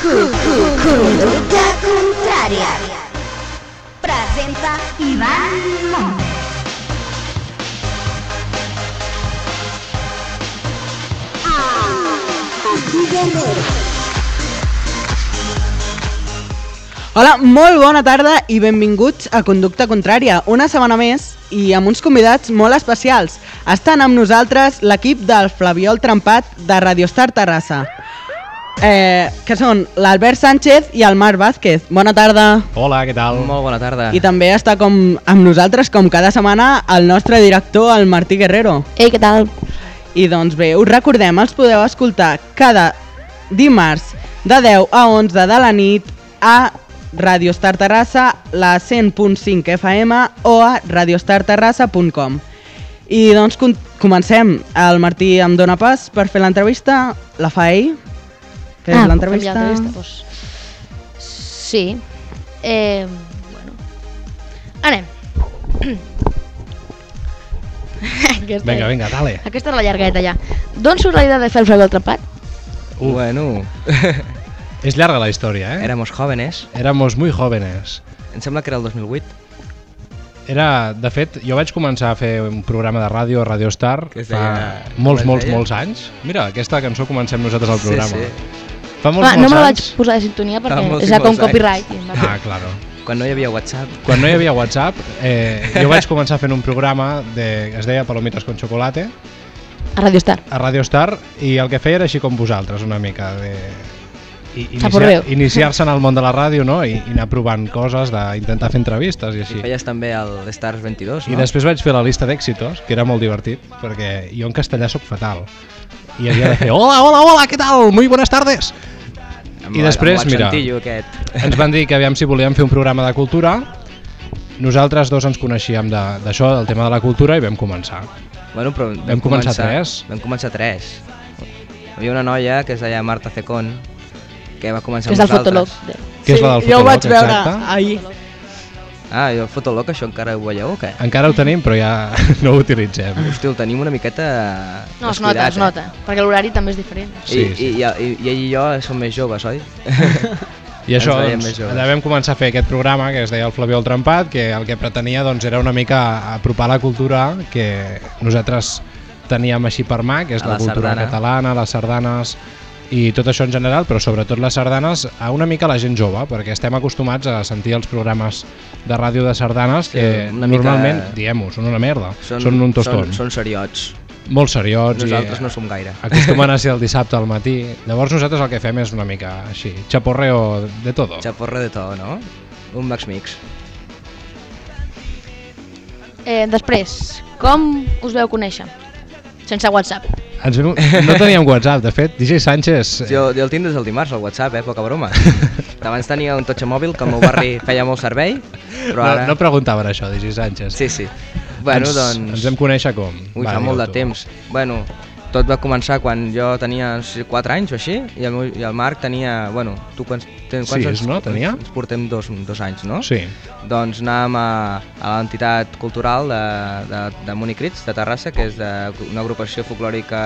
Conducta contrària. Presenta Ivan Montes. Hola, molt bona tarda i benvinguts a Conducta Contrària, una setmana més i amb uns convidats molt especials. Estan amb nosaltres l'equip del Flaviol Trempat de Radio Star Terrassa, eh, que són l'Albert Sánchez i el Marc Vázquez. Bona tarda. Hola, què tal? Molt bona tarda. I també està com amb nosaltres, com cada setmana, el nostre director, el Martí Guerrero. Ei, què tal? I doncs bé, us recordem, els podeu escoltar cada dimarts de 10 a 11 de la nit a Radio Star Terrassa, la 100.5 FM o a radiostarterrassa.com. I doncs com comencem. El Martí em dóna pas per fer l'entrevista, la fa ell. Fes ah, l'entrevista. l'entrevista, Pues... Sí. Eh, bueno. Anem. aquesta, Vinga, vinga, dale. Aquesta és la llargueta ja. D'on surt la idea de fer el flaviol trempat? Uh. Bueno, És llarga la història, eh? éramos jóvenes. Éramos muy jóvenes. Em sembla que era el 2008. Era, de fet, jo vaig començar a fer un programa de ràdio a Radio Star Que es fa deia- molts, com es molts, deia? molts anys. Mira, aquesta cançó comencem nosaltres al programa. Sí, sí. Fa molts, Clar, no molts me la vaig anys. posar de sintonia perquè molts i és com molts anys. copyright. i em va- Ah, claro. Quan no hi havia WhatsApp. Quan no hi havia WhatsApp, eh, jo vaig començar fent un programa de, es deia Palomitas con chocolate A Radio Star. a Radio Star i el que feia era així com vosaltres, una mica de... i-. Iniciar- Iniciar-se en el món de la ràdio no? I, i anar provant coses, d'intentar fer entrevistes i així. I feies també el Stars 22, I no? després vaig fer la llista d'èxitos, que era molt divertit, perquè jo en castellà sóc fatal. I havia de fer, hola, hola, hola, què tal? Muy buenas tardes. Amb I després, mira, ens van dir que aviam si volíem fer un programa de cultura, nosaltres dos ens coneixíem de- d'això, del tema de la cultura, i vam començar. Bueno, però Vam començar tres. Vam començar tres. Hi havia una noia que es deia Marta Cecón, que va començar Que és amb del Fotolog. nosaltres. Què és la del jo ho vaig Fotolog, veure exacte? ahir. Ah, i el Fotolog, això encara ho veieu o què? Encara ho tenim, però ja no ho utilitzem. Hosti, el tenim una miqueta No, es nota, es nota. Perquè l'horari també és diferent. I, Sí, sí. i, i, i ell i jo som més joves, oi? I això, doncs, vam començar a fer aquest programa que es deia el Flaviol Trempat, que el que pretenia doncs, era una mica apropar la cultura que nosaltres teníem així per mà, que és A la, la cultura sardana. catalana, les sardanes i tot això en general, però sobretot les sardanes a una mica la gent jove, perquè estem acostumats a sentir els programes de ràdio de sardanes Sí, que una mica- normalment, diem-ho, són una merda, són, són un tostón, Són, són seriots. molt seriots Nosaltres i no som gaire. acostumen a ser el dissabte al matí. Llavors nosaltres el que fem és una mica així, chaporreo de todo. Chaporre de tot, no? Un Max Mix. Eh, després, com us veu conèixer? Sense WhatsApp. Ens vam... No teníem WhatsApp, de fet, DJ Sánchez... Jo, jo el tinc des del dimarts, el WhatsApp, eh? Poca broma. Abans tenia un totxe mòbil que al meu barri feia molt servei, però ara... no, no preguntaven això, DJ Sánchez. Sí, sí. Bueno, ens, doncs... Ens vam conèixer com? Ui, Va, fa molt de temps. Bueno, tot va començar quan jo tenia no sé, 4 anys o així, i el, meu, i el Marc tenia... Bueno, tu quants, ten, quants Sis, anys? no? Tenia? Ens portem dos, dos anys, no? Sí. Doncs anàvem a, a l'entitat cultural de, de, de Municrits, de Terrassa, que és de, una agrupació folclòrica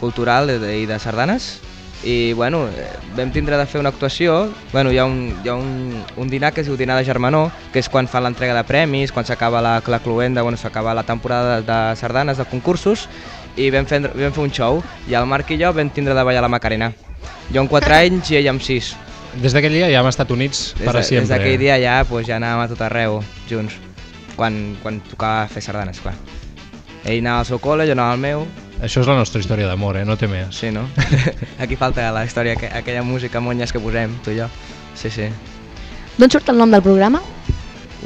cultural i de, i de sardanes. I bueno, vam tindre de fer una actuació, bueno, hi ha, un, hi ha un, un dinar que es diu dinar de germanor, que és quan fan l'entrega de premis, quan s'acaba la, la cluenda, bueno, s'acaba la temporada de, de sardanes, de concursos, i vam fer, vam fer un show, i el Marc i jo vam tindre de ballar la Macarena. Jo amb 4 anys i ell amb 6. Des d'aquell dia ja hem estat units Des, per a sempre. des d'aquell dia ja, pues, ja anàvem a tot arreu, junts, quan, quan tocava fer sardanes, clar. Ell anava al seu col·le, jo anava al meu, Això és la nostra història d'amor, eh? No té més. sí, no? Aquí falta la història, aqu- aquella música monyes que posem, tu i jo. Sí, sí. D'on surt el nom del programa?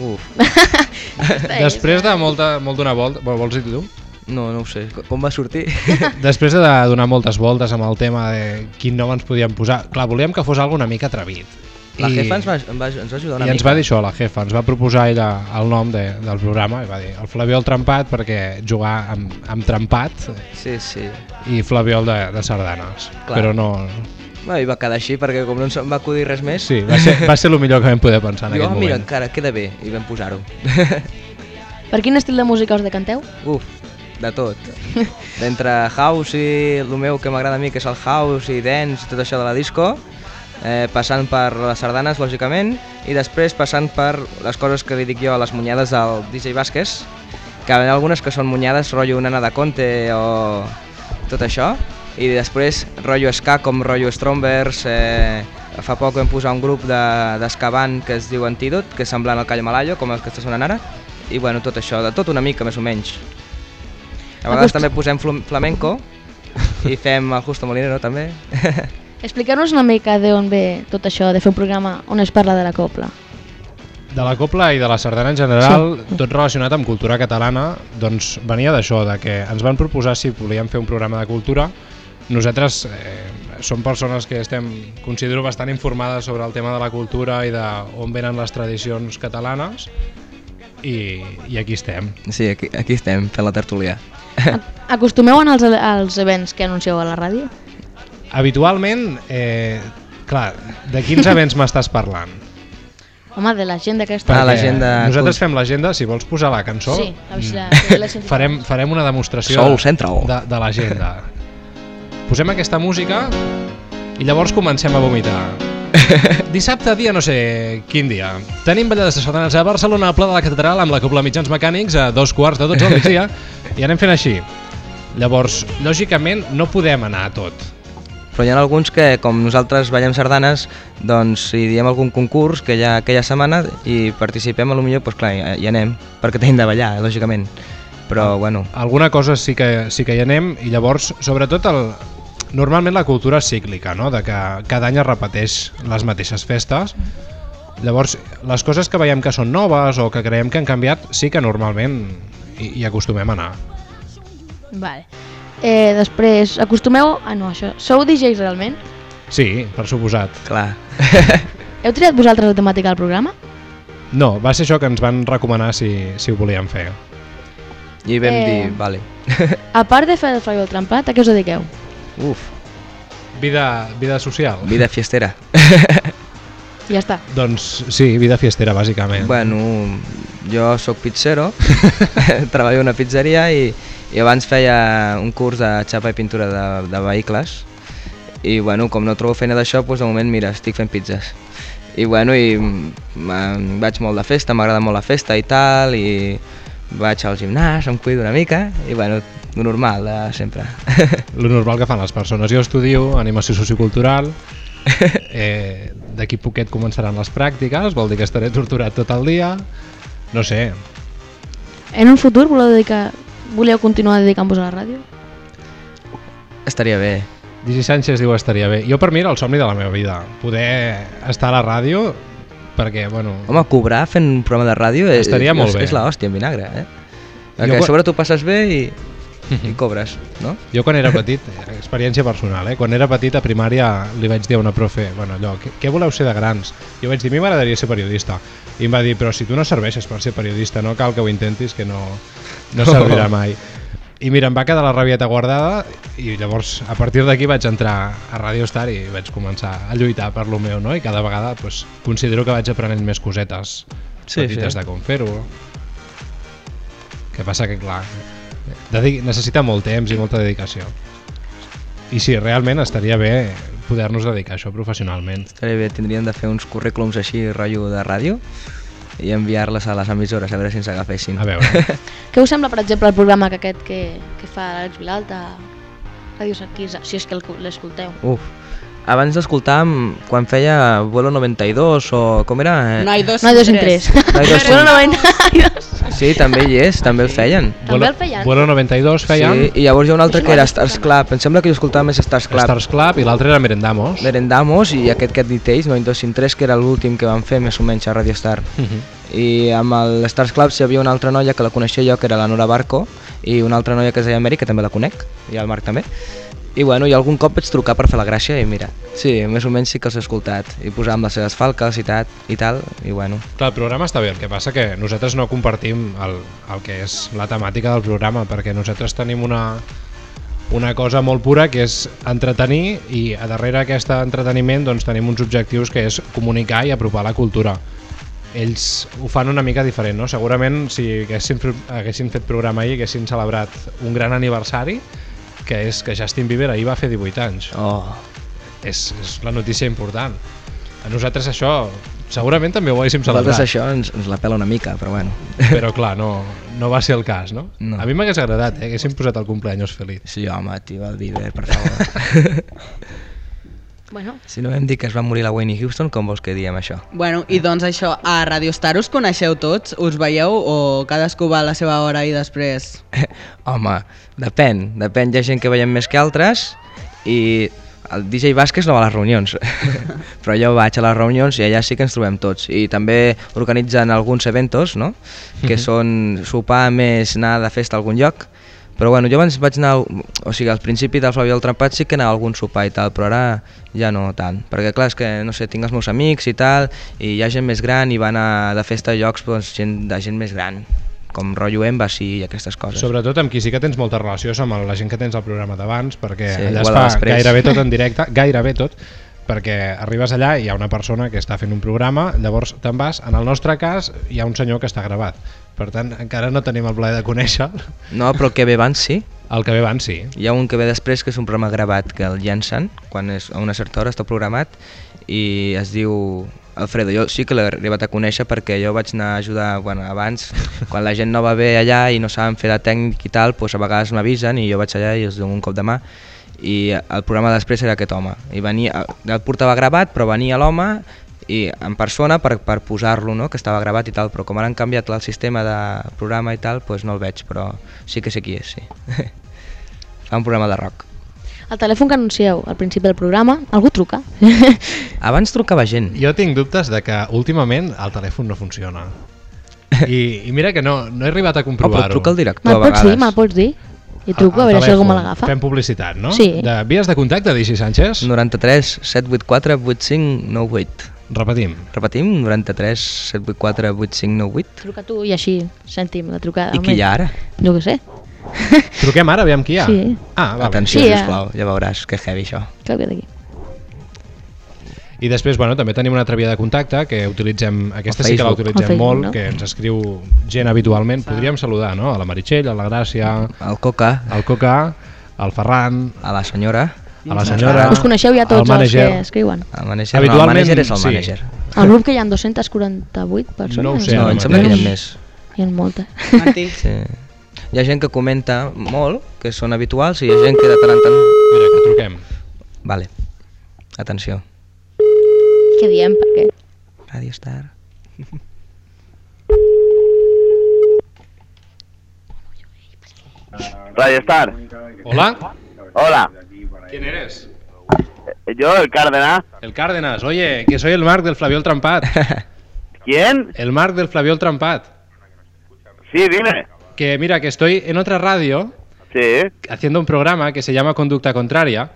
Uf, Després de molta, molt donar volta... Vol- Vols dir tu? No, no ho sé. Com va sortir? Després de donar moltes voltes amb el tema de quin nom ens podíem posar, clar, volíem que fos algo una mica atrevit. La jefa ens va, ens va, ens va ajudar una I ens mica. va dir això, la jefa, ens va proposar ella el nom de, del programa, i va dir el Flaviol Trempat perquè jugar amb, amb trempat Sí, sí. i Flaviol de, de sardanes, Clar. però no... Bueno, I va quedar així perquè com no ens en va acudir res més, Sí, va ser, va ser el millor que vam poder pensar en diu, aquell oh, mira, moment. encara queda bé, i vam posar-ho. Per quin estil de música us decanteu? Uf, de tot. D'entre house i el meu que m'agrada a mi, que és el house i dance i tot això de la disco, eh, passant per les sardanes, lògicament, i després passant per les coses que li dic jo, les munyades del DJ Vázquez, que hi ha algunes que són munyades, rotllo nana de conte o tot això, i després rotllo ska com rotllo Strombers, eh, fa poc vam posar un grup de- d'escavant que es diu Antidot, que és semblant al Calle Malayo, com el que està sonant ara, i bueno, tot això, de tot una mica més o menys. A vegades Acost- també posem flamenco i fem el Justo Molinero també. Expliqueu-nos una mica d'on ve tot això de fer un programa on es parla de la copla. De la copla i de la sardana en general, sí. tot relacionat amb cultura catalana, doncs venia d'això, de que ens van proposar si volíem fer un programa de cultura. Nosaltres eh, som persones que estem, considero, bastant informades sobre el tema de la cultura i de on venen les tradicions catalanes i, i aquí estem. Sí, aquí, aquí estem, fent la tertúlia. Acostumeu als, als events que anuncieu a la ràdio? Habitualment, eh, clar, de quins events m'estàs parlant? Home, de l'agenda aquesta. Ah, l'agenda Nosaltres fem l'agenda, si vols posar la cançó, Sí, a veure si la- mm, la farem, farem una demostració Soul Central. de, de l'agenda. Posem aquesta música i llavors comencem a vomitar. Dissabte, dia no sé quin dia. Tenim ballades de sardanes a Barcelona, a Pla de la Catedral, amb la Copla Mitjans Mecànics, a dos quarts de 12 del migdia, i anem fent així. Llavors, lògicament, no podem anar a tot. Però hi ha alguns que, com nosaltres ballem sardanes, doncs si diem algun concurs que hi ha aquella setmana i participem, a lo millor, doncs clar, hi, hi anem, perquè tenim de ballar, lògicament. Però, bueno, Alguna cosa sí que, sí que hi anem, i llavors, sobretot, el, normalment la cultura és cíclica, no? de que cada any es repeteix les mateixes festes. Llavors, les coses que veiem que són noves o que creiem que han canviat, sí que normalment hi, hi acostumem a anar. Vale. Eh, després, acostumeu... Ah, no, això... Sou DJs realment? Sí, per suposat. clar. Heu triat vosaltres la temàtica del programa? No, va ser això que ens van recomanar si, si ho volíem fer. I vam Eh. dir, vale. A part de fer el frau i el trempat, a què us dediqueu? Uf, Vida, vida social? vida fiestera. Ja està. Doncs sí, vida fiestera, bàsicament. Bueno, jo sóc pizzero, treballo a una pizzeria i, i abans feia un curs de xapa i pintura de, de vehicles i bueno, com no trobo feina d'això, doncs de moment mira, estic fent pizzas. I bueno, i vaig molt de festa, m'agrada molt la festa i tal, i vaig al gimnàs, em cuido una mica, i bueno, lo normal de sempre. Lo normal que fan les persones. Jo estudio animació sociocultural, eh, d'aquí poquet començaran les pràctiques, vol dir que estaré torturat tot el dia, no sé, En un futur voleu dedicar... Voleu continuar dedicant-vos a la ràdio? Estaria bé. Digi Sánchez diu estaria bé. Jo per mi era el somni de la meva vida, poder estar a la ràdio perquè, bueno, Home, cobrar fent un programa de ràdio és, Estaria és, molt bé. és l'hòstia en vinagre, eh? Jo Perquè quan- a sobre tu passes bé i, i cobres, no? jo quan era petit, eh, experiència personal, eh? quan era petit a primària li vaig dir a una profe, bueno, allò, què, què voleu ser de grans? Jo vaig dir, a mi m'agradaria ser periodista. I em va dir, però si tu no serveixes per ser periodista, no cal que ho intentis, que no, no servirà mai. I mira, em va quedar la rabieta guardada i llavors a partir d'aquí vaig entrar a Radio Star i vaig començar a lluitar per lo meu, no? I cada vegada pues, considero que vaig aprenent més cosetes Sí, petites sí. de com fer-ho. Que passa que, clar, dedic necessita molt temps i molta dedicació. I sí, realment estaria bé poder-nos dedicar a això professionalment. Estaria bé, tindríem de fer uns currículums així, rotllo de ràdio, i enviar-les a les emissores a veure si ens agafessin. A veure, Què us sembla, per exemple, el programa que aquest que, que fa l'Àlex Vilalta, Ràdio Sarquisa, si és que l'escolteu? Uf, abans l'escoltàvem quan feia Vuelo 92 o com era? No hay dos, No hay dos en tres. No hay dos Bueno, 92. Sí, també hi és, també el feien. També el feien? Vuelo 92 feien, Sí, i llavors hi ha un altre que era no Stars Club. Em sembla que jo escoltava més Stars Club. Stars Club i l'altre era Merendamos. Merendamos i aquest que et dit ells, 9203, que era l'últim que van fer més o menys a Radio Star. Mhm. I amb el Stars Club hi havia una altra noia que la coneixia jo, que era la Nora Barco, i una altra noia que es deia Mary, que també la conec, i el Marc també. I bueno, i algun cop vaig trucar per fer la gràcia i mira, sí, més o menys sí que els he escoltat. I posar amb les seves falques i, tal, i tal, i bueno. Clar, el programa està bé, el que passa que nosaltres no compartim el, el que és la temàtica del programa, perquè nosaltres tenim una, una cosa molt pura que és entretenir i a darrere aquest entreteniment doncs, tenim uns objectius que és comunicar i apropar la cultura. Ells ho fan una mica diferent, no? Segurament si haguessin, haguessin fet programa ahir haguessin celebrat un gran aniversari que és que Justin Bieber ahir va fer 18 anys. Oh, és, és la notícia important. A nosaltres això, segurament també ho haguéssim Nosaltres celebrat, això ens, ens la pela una mica, però bueno. però clar, no, no va ser el cas, no? No. A mi m'hagués agradat, eh? haguéssim posat el cumpleaños feliç. Sí, home, tio, el Bieber, per favor. Bueno, si no vam dir que es va morir la Whitney Houston, com vols que diem això? Bueno, i doncs això, a Radio Star us coneixeu tots? Us veieu o cadascú va a la seva hora i després... Home, depèn, depèn, hi ha gent que veiem més que altres i el DJ Vázquez no va a les reunions, però jo vaig a les reunions i allà sí que ens trobem tots. I també organitzen alguns eventos, no? que són sopar més anar de festa a algun lloc, però bueno, jo abans vaig anar, o sigui, al principi del Flavi del Trempat sí que anava a algun sopar i tal, però ara ja no tant, perquè clar, és que, no sé, tinc els meus amics i tal, i hi ha gent més gran i van a, de festa a llocs doncs, gent, de gent més gran, com rotllo Embassy i aquestes coses. Sobretot amb qui sí que tens molta relació és amb la gent que tens al programa d'abans, perquè Sí, allà es fa l'express. gairebé tot en directe, gairebé tot, perquè arribes allà i hi ha una persona que està fent un programa, llavors te'n vas, en el nostre cas hi ha un senyor que està gravat, per tant encara no tenim el plaer de conèixer No, però el que ve abans sí. el que ve abans sí. Hi ha un que ve després que és un programa gravat que el llencen quan és a una certa hora està programat i es diu Alfredo. Jo sí que l'he arribat a conèixer perquè jo vaig anar a ajudar bueno, abans, quan la gent no va bé allà i no saben fer de tècnic i tal, doncs a vegades m'avisen i jo vaig allà i els dono un cop de mà i el programa després era aquest home i venia, el portava gravat però venia l'home i en persona per, per posar-lo, no? que estava gravat i tal, però com ara han canviat el sistema de programa i tal, doncs no el veig, però sí que sé qui és, sí. Fa un programa de rock. el telèfon que anuncieu al principi del programa, algú truca? Abans trucava gent. Jo tinc dubtes de que últimament el telèfon no funciona. I, i mira que no, no he arribat a Oh, però comprovar-ho. truca el director me'l a pots dir? vegades. Me'l pots dir? I truco a al veure si algú me telèfon. l'agafa. Fem publicitat, no? Sí. De vies de contacte, Dixi Sánchez? 93 784 8598. Repetim. Repetim? 93 784 8598. Truca tu i així sentim la trucada. I qui hi ha ara? Jo què sé, Truquem ara, aviam qui hi ha. Sí. Ah, vale. Atenció, Sí, sisplau, ja veuràs que heavy això. que ve d'aquí. I després, bueno, també tenim una altra via de contacte que utilitzem, aquesta sí que la Facebook. El utilitzem Facebook, molt, no? que ens escriu gent habitualment. Podríem saludar, no? A la Meritxell, a la Gràcia, El Coca, al Coca, al Ferran, a la senyora, a la senyora... Us coneixeu ja tots els que escriuen? el manager, no, el Habitualment, manager és el sí. manager. Al grup que hi ha 248 persones? No ho sé, No, em sembla que hi ha més. Hi ha moltes. Martí. Sí. Hi ha gent que comenta molt, que són habituals, i hi ha gent que de tant en tant... Mira, que truquem. Vale. Atenció. Què diem? Per què? Radio Star. Radio Star. Hola, Hola. ¿Quién eres? Eh, Yo, el Cárdenas. El Cárdenas. Oye, que soy el Marc del Flaviol Trampat. ¿Quién? El Marc del Flaviol Trampat. Sí, dime. Que mira, que estoy en otra radio Sí, haciendo un programa que se llama Conducta Contraria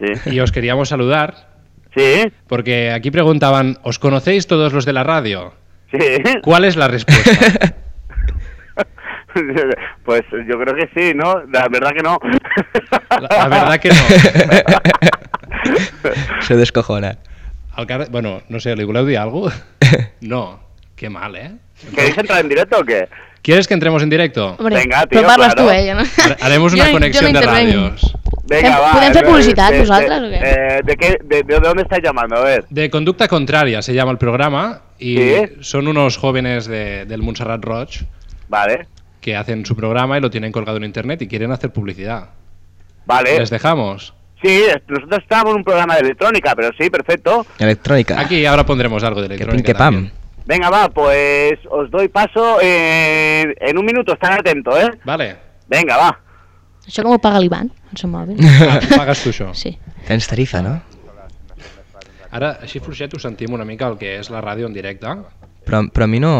sí. y os queríamos saludar Sí, porque aquí preguntaban, ¿os conocéis todos los de la radio? sí. ¿Cuál es la respuesta? Pues yo creo que sí, ¿no? La verdad que no. La, la verdad que no. Se descojona. Bueno, no sé, ¿le voleu dir algo? No, qué mal, ¿eh? ¿Queréis entrar en directo o qué? ¿Quieres que entremos en directo? Hombre, Venga, tío, claro. tu, eh? No... Hare- Haremos una conexión no de radios. Venga, va. podem fer eh, publicitat de- o què? eh, ¿de, qué, de, de dónde estáis llamando? A ver. De Conducta Contraria se llama el programa y Sí. son unos jóvenes de- del Montserrat Roig Vale. Que hacen su programa y lo tienen colgado en internet y quieren hacer publicidad. Vale. ¿Les dejamos? Sí, nosotros estábamos en un programa de electrónica, pero sí, perfecto. Electrónica. Aquí ahora pondremos algo de electrónica. pin que pam. Venga, va, pues os doy paso eh, en un minuto, están atentos, ¿eh? Vale. Venga, va. Això com ho paga l'Ivan, el seu mòbil? Ah, pagues tu això. Sí. Tens tarifa, no? Ara, així fluixet, ho sentim una mica el que és la ràdio en directe. Però, però a mi no...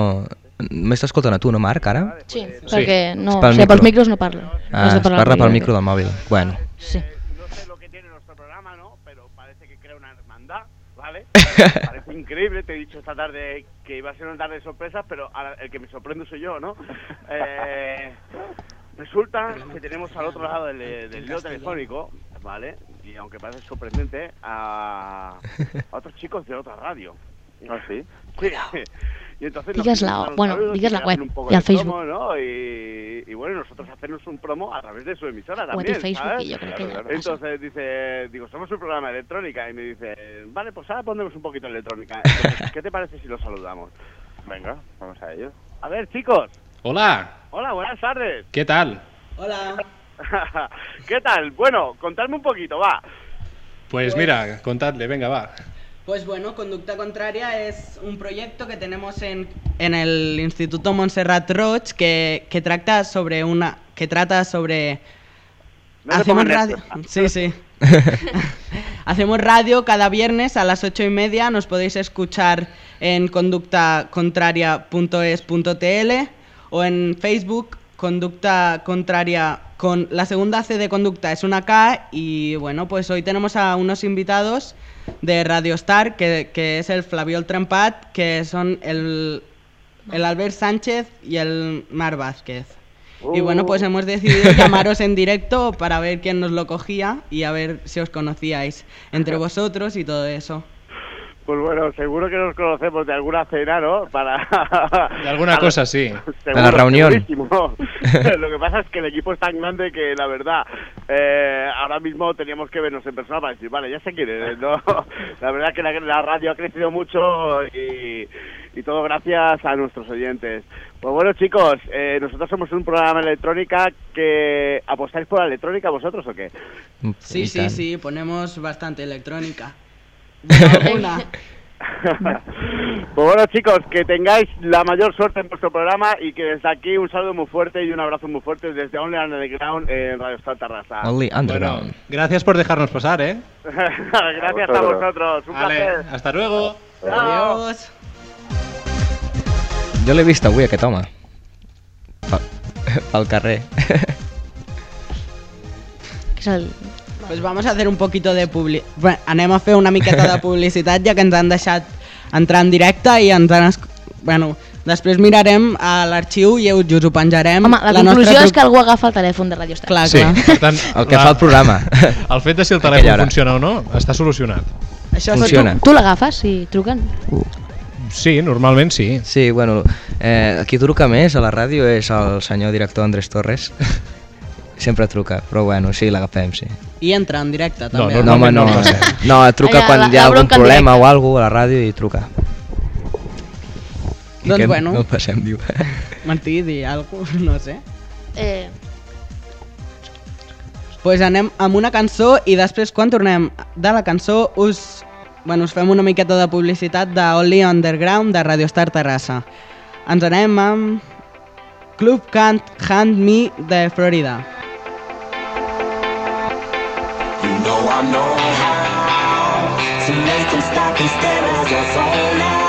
M'estàs escoltant a tu, no Marc, ara? Sí, perquè no, pel o sigui, pels micro. micros no parla. Ah, de es parla pel micro del mòbil. Bueno. Sí. No sé lo que tiene nuestro programa, ¿no? Pero parece que crea una hermandad, ¿vale? parece increíble, te he dicho esta tarde que iba a ser una tarde de sorpresas, pero ahora el que me sorprende soy yo, ¿no? Eh, resulta que tenemos al otro lado del, del hilo telefónico, ¿vale? Y aunque parece sorprendente, a, a otros chicos de otra radio. ¿Ah, sí? Sí. Y entonces nos Digas la- bueno, digas la web y al promo, Facebook. ¿no? Y, y bueno, nosotros hacemos un promo a través de su emisora también, Facebook, ¿sabes? y yo creo que ya pasa. Entonces dice, digo, somos un programa de electrónica y me dice, vale, pues ahora pondremos un poquito de electrónica. Entonces, ¿Qué te parece si lo saludamos? Venga, vamos a ello. A ver, chicos. Hola, Hola, buenas tardes. ¿qué tal? Hola. ¿Qué tal? Bueno, contadme un poquito, va. Pues mira, contadle, venga, va. Pues bueno, Conducta Contraria es un proyecto que tenemos en, en el Instituto Montserrat Roig que, que trata sobre una que trata sobre No hacemos radio. Sí, sí. Hacemos radio cada viernes a las ocho y media. Nos podéis escuchar en conductacontraria.es.tl o en Facebook Conducta Contraria con la segunda C de conducta es una K y bueno, pues hoy tenemos a unos invitados de Radio Star que, que es el Flaviol Trempat, que son el, el Albert Sánchez y el Mar Vázquez. Y bueno, pues hemos decidido llamaros en directo para ver quién nos lo cogía y a ver si os conocíais entre vosotros y todo eso. Pues bueno, seguro que nos conocemos de alguna cena, ¿no? Para... De alguna cosa, sí. Seguro, la reunión. Lo que pasa es que el equipo es tan grande que la verdad, eh, ahora mismo teníamos que vernos en persona para decir, vale, ya sé quién eres, ¿no? La verdad que la, la radio ha crecido mucho y, y todo gracias a nuestros oyentes. Pues bueno, chicos, eh, nosotros somos un programa de electrónica que apostáis por la electrónica vosotros o qué? Sí, Y sí, tant. sí, ponemos bastante electrónica. Alguna. Pues bueno, chicos, que tengáis la mayor suerte en vuestro programa y que desde aquí un saludo muy fuerte y un abrazo muy fuerte desde Only Underground en Radio Star Tarrasa. Only Bueno, Underground. gracias por dejarnos pasar, ¿eh? Gracias a vosotros, un Vale, placer. hasta luego. Adiós. Jo l'he vist avui, aquest home. Pel, pel carrer. Que és el... Pues vamos a hacer un poquito de publi... Bueno, anem a fer una miqueta de publicitat ja que ens han deixat entrar en directe i ens han... esc- Bueno, després mirarem a l'arxiu i us ho penjarem. Home, la, nostra conclusió és pro- que algú agafa el telèfon de Radio Star. Clar, Sí, clar. per tant, El que fa el programa. El fet de si el telèfon hora. funciona o no està solucionat. Això és- Funciona. Tu l'agafes i truquen? Sí, normalment sí. Sí, bueno, eh, qui truca més a la ràdio és el senyor director Andrés Torres. Sempre truca, però bueno, sí, l'agafem, sí. I entra en directe, també. no, No, home, no, no no, truca Allà, quan la- hi ha algun problema directe. o alguna a la ràdio i truca. I Doncs bueno. No el passem, diu. Martí, di alguna cosa, no sé. Eh, pues anem amb una cançó i després quan tornem de la cançó us, bueno, us fem una miqueta de publicitat de Only Underground de Radio Star Terrassa. Ens anem amb Club Can't Hand Me de Florida. Know I know to make them stop and stare as I fall out.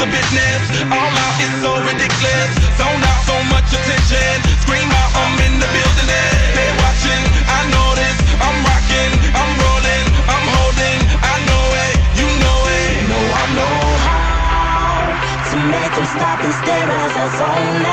the business. All out is so ridiculous. Zone out so much attention. Scream out, I'm in the building. They're watching, I know this. I'm rocking, I'm rolling, I'm holding. I know it, you know it. You know I know how to make them stop and stare as I zone out.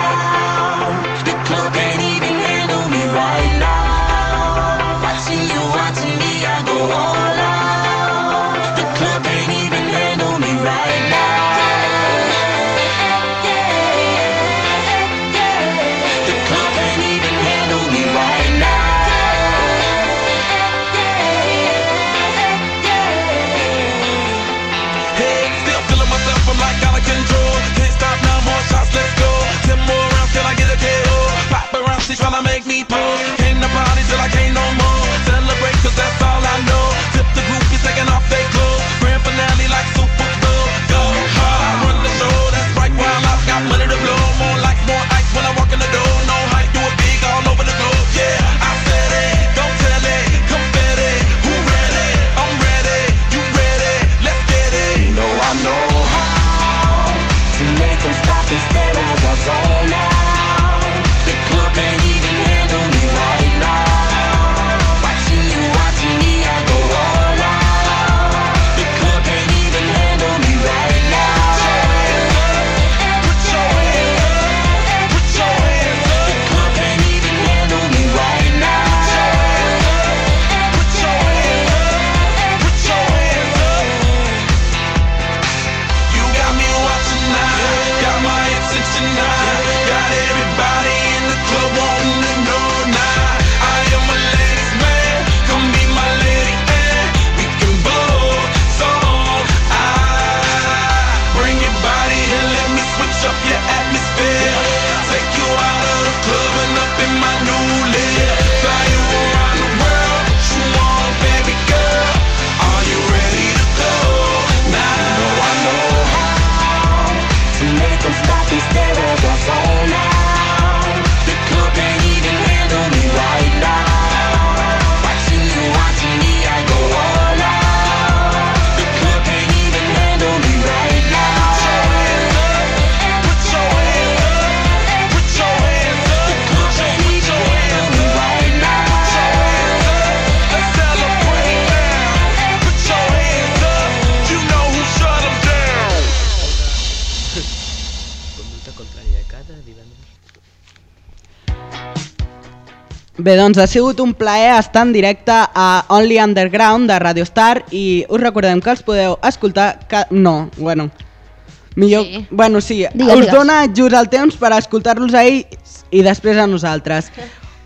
Bé, doncs ha sigut un plaer estar en directe a Only Underground de Radio Star i us recordem que els podeu escoltar... Ca... No, bueno, millor... Sí. Bueno, sí, Digues, us digues. dona just el temps per escoltar-los a ells i després a nosaltres.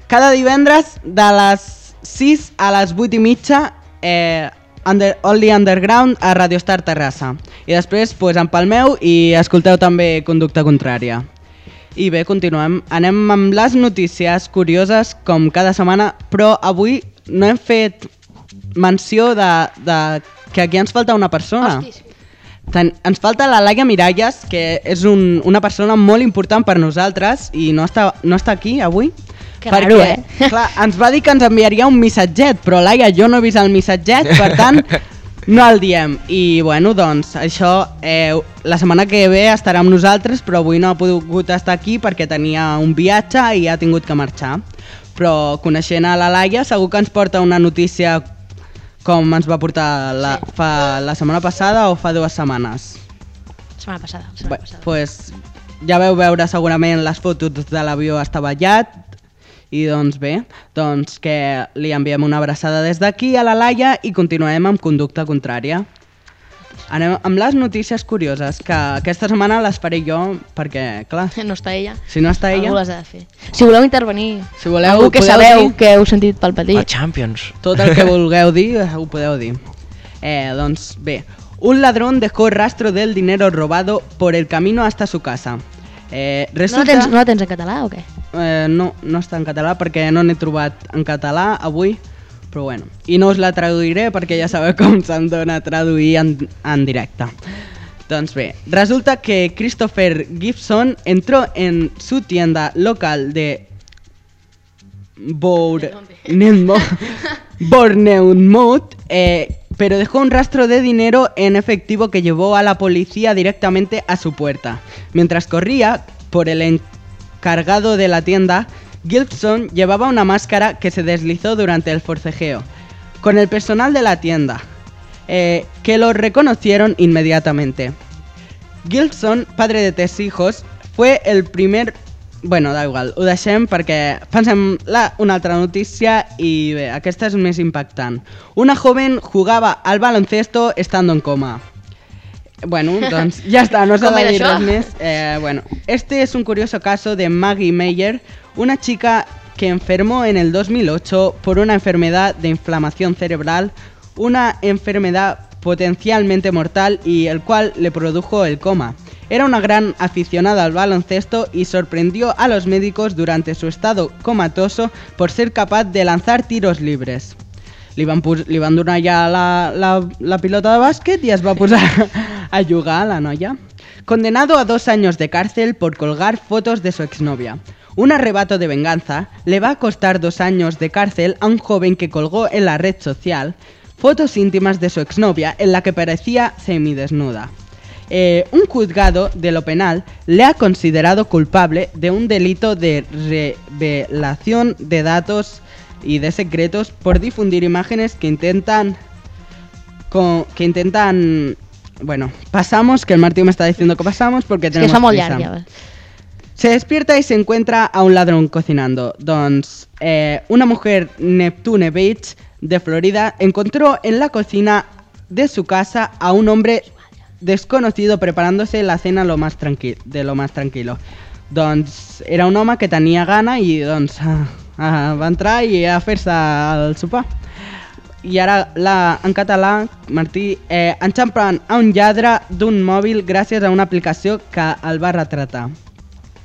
Cada divendres de les 6 a les 8 i mitja eh, under, Only Underground a Radio Star Terrassa. I després pues, empalmeu i escolteu també Conducta Contrària. I bé, continuem. Anem amb les notícies curioses, com cada setmana, però avui no hem fet menció de, de que aquí ens falta una persona. Ten, ens falta la Laia Miralles, que és un, una persona molt important per nosaltres i no està, no està aquí avui. Que raro, eh? Clar, ens va dir que ens enviaria un missatget, però Laia, jo no he vist el missatget, per tant, no el diem. I bueno, doncs, això eh, la setmana que ve estarà amb nosaltres, però avui no ha pogut estar aquí perquè tenia un viatge i ha tingut que marxar. Però coneixent a la Laia, segur que ens porta una notícia com ens va portar la, Sí. fa, la setmana passada o fa dues setmanes. Setmana passada. Setmana Bé, passada. pues, ja veu veure segurament les fotos de l'avió estavellat i doncs bé, doncs que li enviem una abraçada des d'aquí a la Laia i continuem amb conducta contrària. Anem amb les notícies curioses, que aquesta setmana les faré jo perquè, clar, No està ella. si no està Algú ella, les ha de fer. Si voleu intervenir, si voleu, algú que sabeu dir que heu sentit pel petit, La Champions. tot el que vulgueu dir, ho podeu dir. Eh, doncs bé, un ladrón dejó rastro del dinero robado por el camino hasta su casa. Eh, no, la resulta... tens, no la tens en català o què? Eh, no, no està en català perquè no n'he trobat en català avui, però bueno. I no us la traduiré perquè ja sabeu com se'm dona traduir en, en directe. Doncs bé, resulta que Christopher Gibson entró en su tienda local de Bournemouth, Bournemouth eh, pero dejó un rastro de dinero en efectivo que llevó a la policía directamente a su puerta. Mientras corría por el encargado de la tienda, Gibson llevaba una máscara que se deslizó durante el forcejeo. Con el personal de la tienda, eh, que lo reconocieron inmediatamente. Gilson, padre de tres hijos, fue el primer... Bueno, da igual, ho deixem perquè pensem la, una altra notícia i bé, aquesta és més impactant. Una joven jugava al baloncesto estando en coma. Bueno, doncs ja està, no s'ha de dir res més. Eh, bueno, este es un curioso caso de Maggie Meyer, una chica que enfermó en el 2008 por una enfermedad de inflamación cerebral, una enfermedad potencialmente mortal y el cual le produjo el coma. Era una gran aficionada al baloncesto y sorprendió a los médicos durante su estado comatoso por ser capaz de lanzar tiros libres. Li van, li van donar ja la, la, la pilota de bàsquet i es va a jugar la noia. Condenado a dos años de cárcel por colgar fotos de su exnovia. Un arrebato de venganza le va a costar dos años de cárcel a un joven que colgó en la red social fotos íntimas de su exnovia en la que parecía semidesnuda. Eh, un juzgado de lo penal le ha considerado culpable de un delito de revelación de datos y de secretos por difundir imágenes que intentan que intentan bueno pasamos que el Martín me está diciendo que pasamos porque que tenemos es prisa. ja. va. Se despierta y se encuentra a un ladrón cocinando. Doncs, eh, una mujer Neptune Beach de Florida encontró en la cocina de su casa a un hombre desconocido preparándose la cena lo más tranqui de lo más tranquilo. Doncs era un home que tenia gana i doncs ah, ah, va entrar i a fer-se el sopar. I ara la, en català, Martí, eh, enxampen a un lladre d'un mòbil gràcies a una aplicació que el va retratar.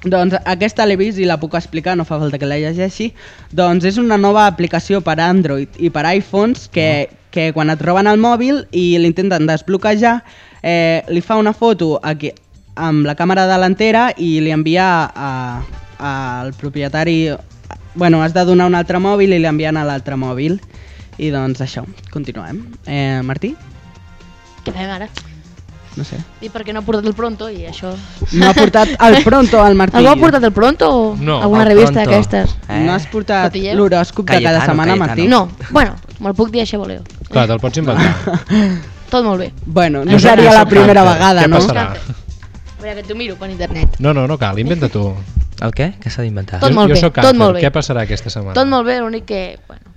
Doncs aquesta l'he vist i la puc explicar, no fa falta que la llegeixi. Doncs és una nova aplicació per a Android i per a iPhones que, que quan et roben el mòbil i l'intenten desbloquejar, eh, li fa una foto aquí, amb la càmera delantera i li envia al propietari... Bueno, has de donar un altre mòbil i li envien a l'altre mòbil. I doncs això, continuem. Eh, Martí? Què fem ara? No sé. I per què no ha portat el pronto i això... No ha portat el pronto al Martí. Algú ha portat el pronto o No, alguna revista d'aquestes? Eh? No has portat l'horòscop de cada setmana, Cayetano. Martí? No, bueno, me'l puc dir si voleu. Clar, te'l pots inventar. Tot molt bé. Bueno, no Nosaltres seria la primera Hunter. vegada, Què no? passarà? Veure que t'ho miro per internet. No, no, no cal, inventa tu. El què? Què s'ha d'inventar? Tot jo, molt jo bé, soc tot molt bé. què passarà aquesta setmana? Tot molt bé, l'únic que, bueno,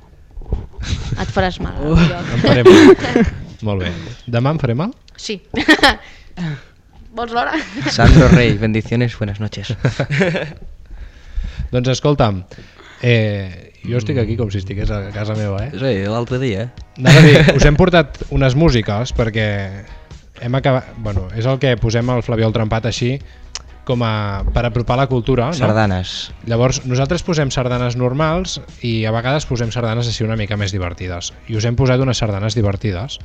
et faràs mal. al lloc. Em faré mal. molt bé. Demà em faré mal? Sí. Vols l'hora? Sandro Rey, bendiciones, buenas noches. Doncs escolta'm, eh, jo estic aquí com si estigués a casa meva, eh? Sí, l'altre dia. Anava a dir, us hem portat unes músiques perquè hem acabat... Bueno, és el que posem al Flabiol Trempat així com a, per apropar la cultura. No? Sardanes. Llavors, nosaltres posem sardanes normals i a vegades posem sardanes així una mica més divertides. I us hem posat unes sardanes divertides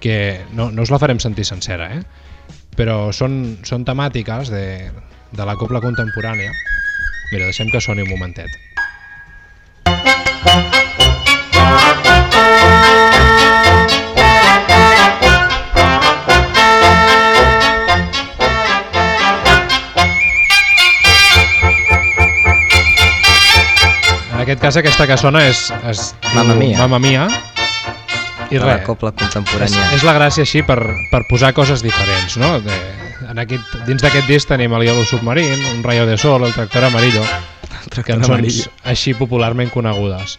que no, no us la farem sentir sencera, eh? però són, són temàtiques de, de la copla contemporània. Mira, deixem que soni un momentet. En aquest cas aquesta que sona és, és Mamma Mia. Mamma Mia. I De la res, copla és, contemporània. és la gràcia així per, per posar coses diferents, no? De, en aquest, dins d'aquest disc tenim el Yellow Submarine, un Rayo de Sol, el Tractor Amarillo, cançons amarillo. així popularment conegudes.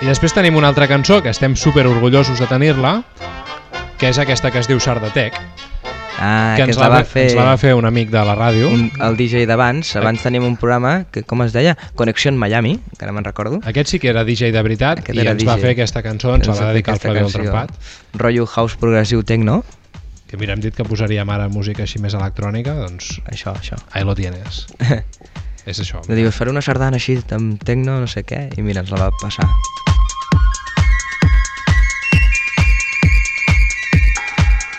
I després tenim una altra cançó que estem super orgullosos de tenir-la, que és aquesta que es diu Sardatec, Ah, que ens la, va fer... ens la va fer un amic de la ràdio. un, el DJ d'abans, abans tenim un programa que, com es deia? Connexió Miami, que ara me'n recordo. Aquest sí que era DJ de veritat Aquest i ens va DJ. fer aquesta cançó, ens la Ens va va dedicar al Flaviol. Trempat. Rotllo house progressiu techno. Que mira, hem dit que posaríem ara música així més electrònica, doncs Això, això. ahí lo tienes. és això. Le diu, us faré una sardana així amb techno, no sé què, i mira, ens la va passar.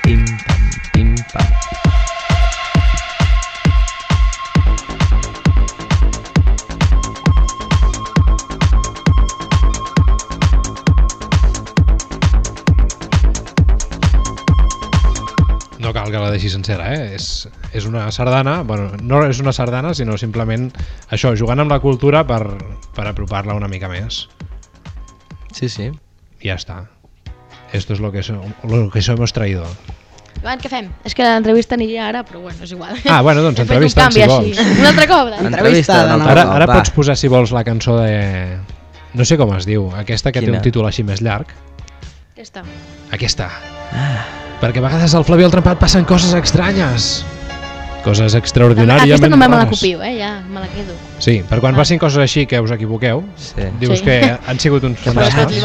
Pim, pam, pim, pam. Cal que la deixi sencera, eh? És, és una sardana, bueno, no és una sardana, sinó simplement això, jugant amb la cultura per, per apropar-la una mica més. Sí, sí. I ja està. Esto es lo que, so, lo que hemos traído. Joan, què fem? És que l'entrevista aniria ara, però bueno, és igual. Ah, bueno, doncs entrevista, si així. vols. Un altre cop. Entrevista nou. altre Ara, ara va. pots posar, si vols, la cançó de... No sé com es diu, aquesta que té Quina? un títol així més llarg. Aquesta. Aquesta. Perquè a vegades al Flavi al Trempat passen coses estranyes. Coses extraordinàriament Aquesta no me la copio, eh? Ja, me la quedo. Sí, per quan passin coses així que us equivoqueu, Sí. dius Sí. que han sigut uns fantasmes.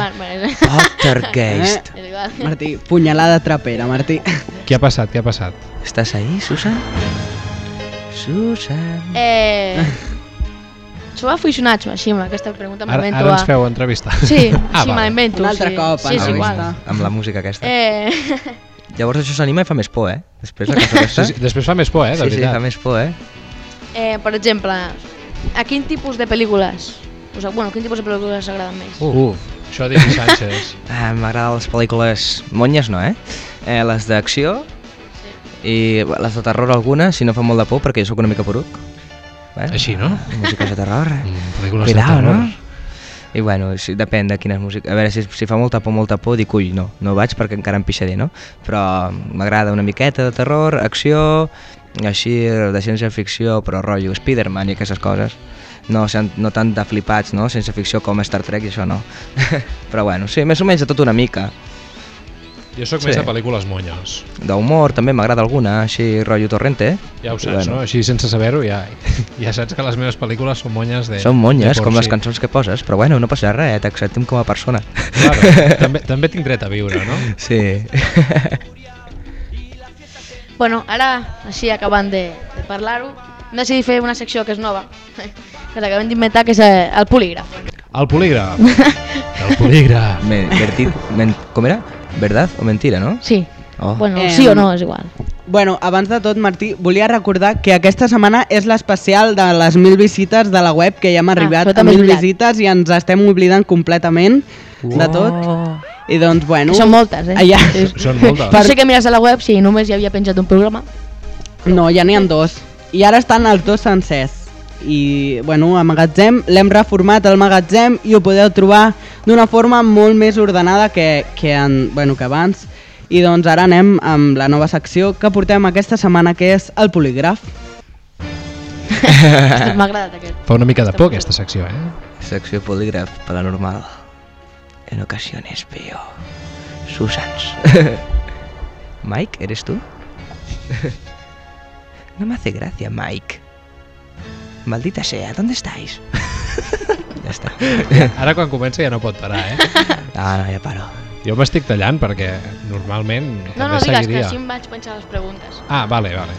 Poltergeist. igual. Martí, punyalada trapera, Martí. Què ha passat? Què ha passat? ¿Estás ahí, Susan? Susan. Eh... Sou aficionats, així, amb aquesta pregunta Ara, m'invento ara ens feu entrevista. Sí, ah, sí, me la invento. Un altre sí. cop, Sí, sí, igual. Amb la música aquesta. Eh... Llavors això s'anima i fa més por, eh? Després la cançó Sí, aquesta. sí, després fa més por, eh, de sí, sí, veritat. fa més por, eh? eh, per exemple, a quin tipus de pel·lícules... Us, bueno, quin tipus de pel·lícules us agraden més? Uf, això digui Sánchez. Ah, M'agraden les pel·lícules monyes, no, eh? eh les d'acció i les de terror algunes, si no fa molt de por, perquè jo sóc una mica poruc. Bueno, Així, no? Músiques de terror. Mm, pel·lícules Cuidao, de terror. no? I bueno, sí, depèn de quines músiques. A veure, si, si fa molta por, molta por, dic, ui, no, no vaig perquè encara em pixaré, no? Però m'agrada una miqueta de terror, acció, així de ciència-ficció, però rotllo Spiderman i aquestes coses. No, no tant de flipats, no? Ciència ficció com Star Trek i això no. però bueno, sí, més o menys de tot una mica. Jo sóc Sí. més de pel·lícules monyes. D'humor també m'agrada alguna, així rotllo Torrente. Ja ho I saps, bueno, no? Així sense saber-ho ja, ja saps que les meves pel·lícules són monyes de... Són monyes, de com les cançons que poses, però bueno, no passa res, eh? t'acceptem com a persona. Claro, també, també tinc dret a viure, no? Sí. Bueno, ara, així acabant de, de parlar-ho, hem decidit fer una secció que és nova, que l'acabem d'inventar, que és eh, el polígraf. El polígraf. El polígraf. Me, vertit, men, com era? Verdad o mentira, no? Sí. Oh. Bueno, Em, sí o no, és igual. Bueno, abans de tot, Martí, volia recordar que aquesta setmana és l'especial de les 1.000 visites de la web, que ja hem arribat això a també és 1.000 veritat. visites i ens estem oblidant completament de tot. I doncs, bueno... Que són moltes, eh? Ja, Sí. Són moltes. No sé què mires a la web si només hi havia penjat un programa. no, ja n'hi ha dos. I ara estan els dos sencers. I, bueno, a Magatzem l'hem reformat al Magatzem i ho podeu trobar d'una forma molt més ordenada que, que, en, bueno, que abans. I doncs ara anem amb la nova secció que portem aquesta setmana, que és el polígraf. M'ha agradat aquest. Fa una mica de por aquesta secció, eh? Secció polígraf paranormal. En ocasiones veo Susans. Mike, ¿eres tú? no me hace gracia, Mike. Maldita sea, ¿dónde estáis? ja està. Ara quan comença ja no pot parar, eh? Ah, no, ja paro. Jo m'estic tallant perquè normalment No, també no, digues, que seguiria. així em vaig pensar les preguntes. Ah, vale, vale.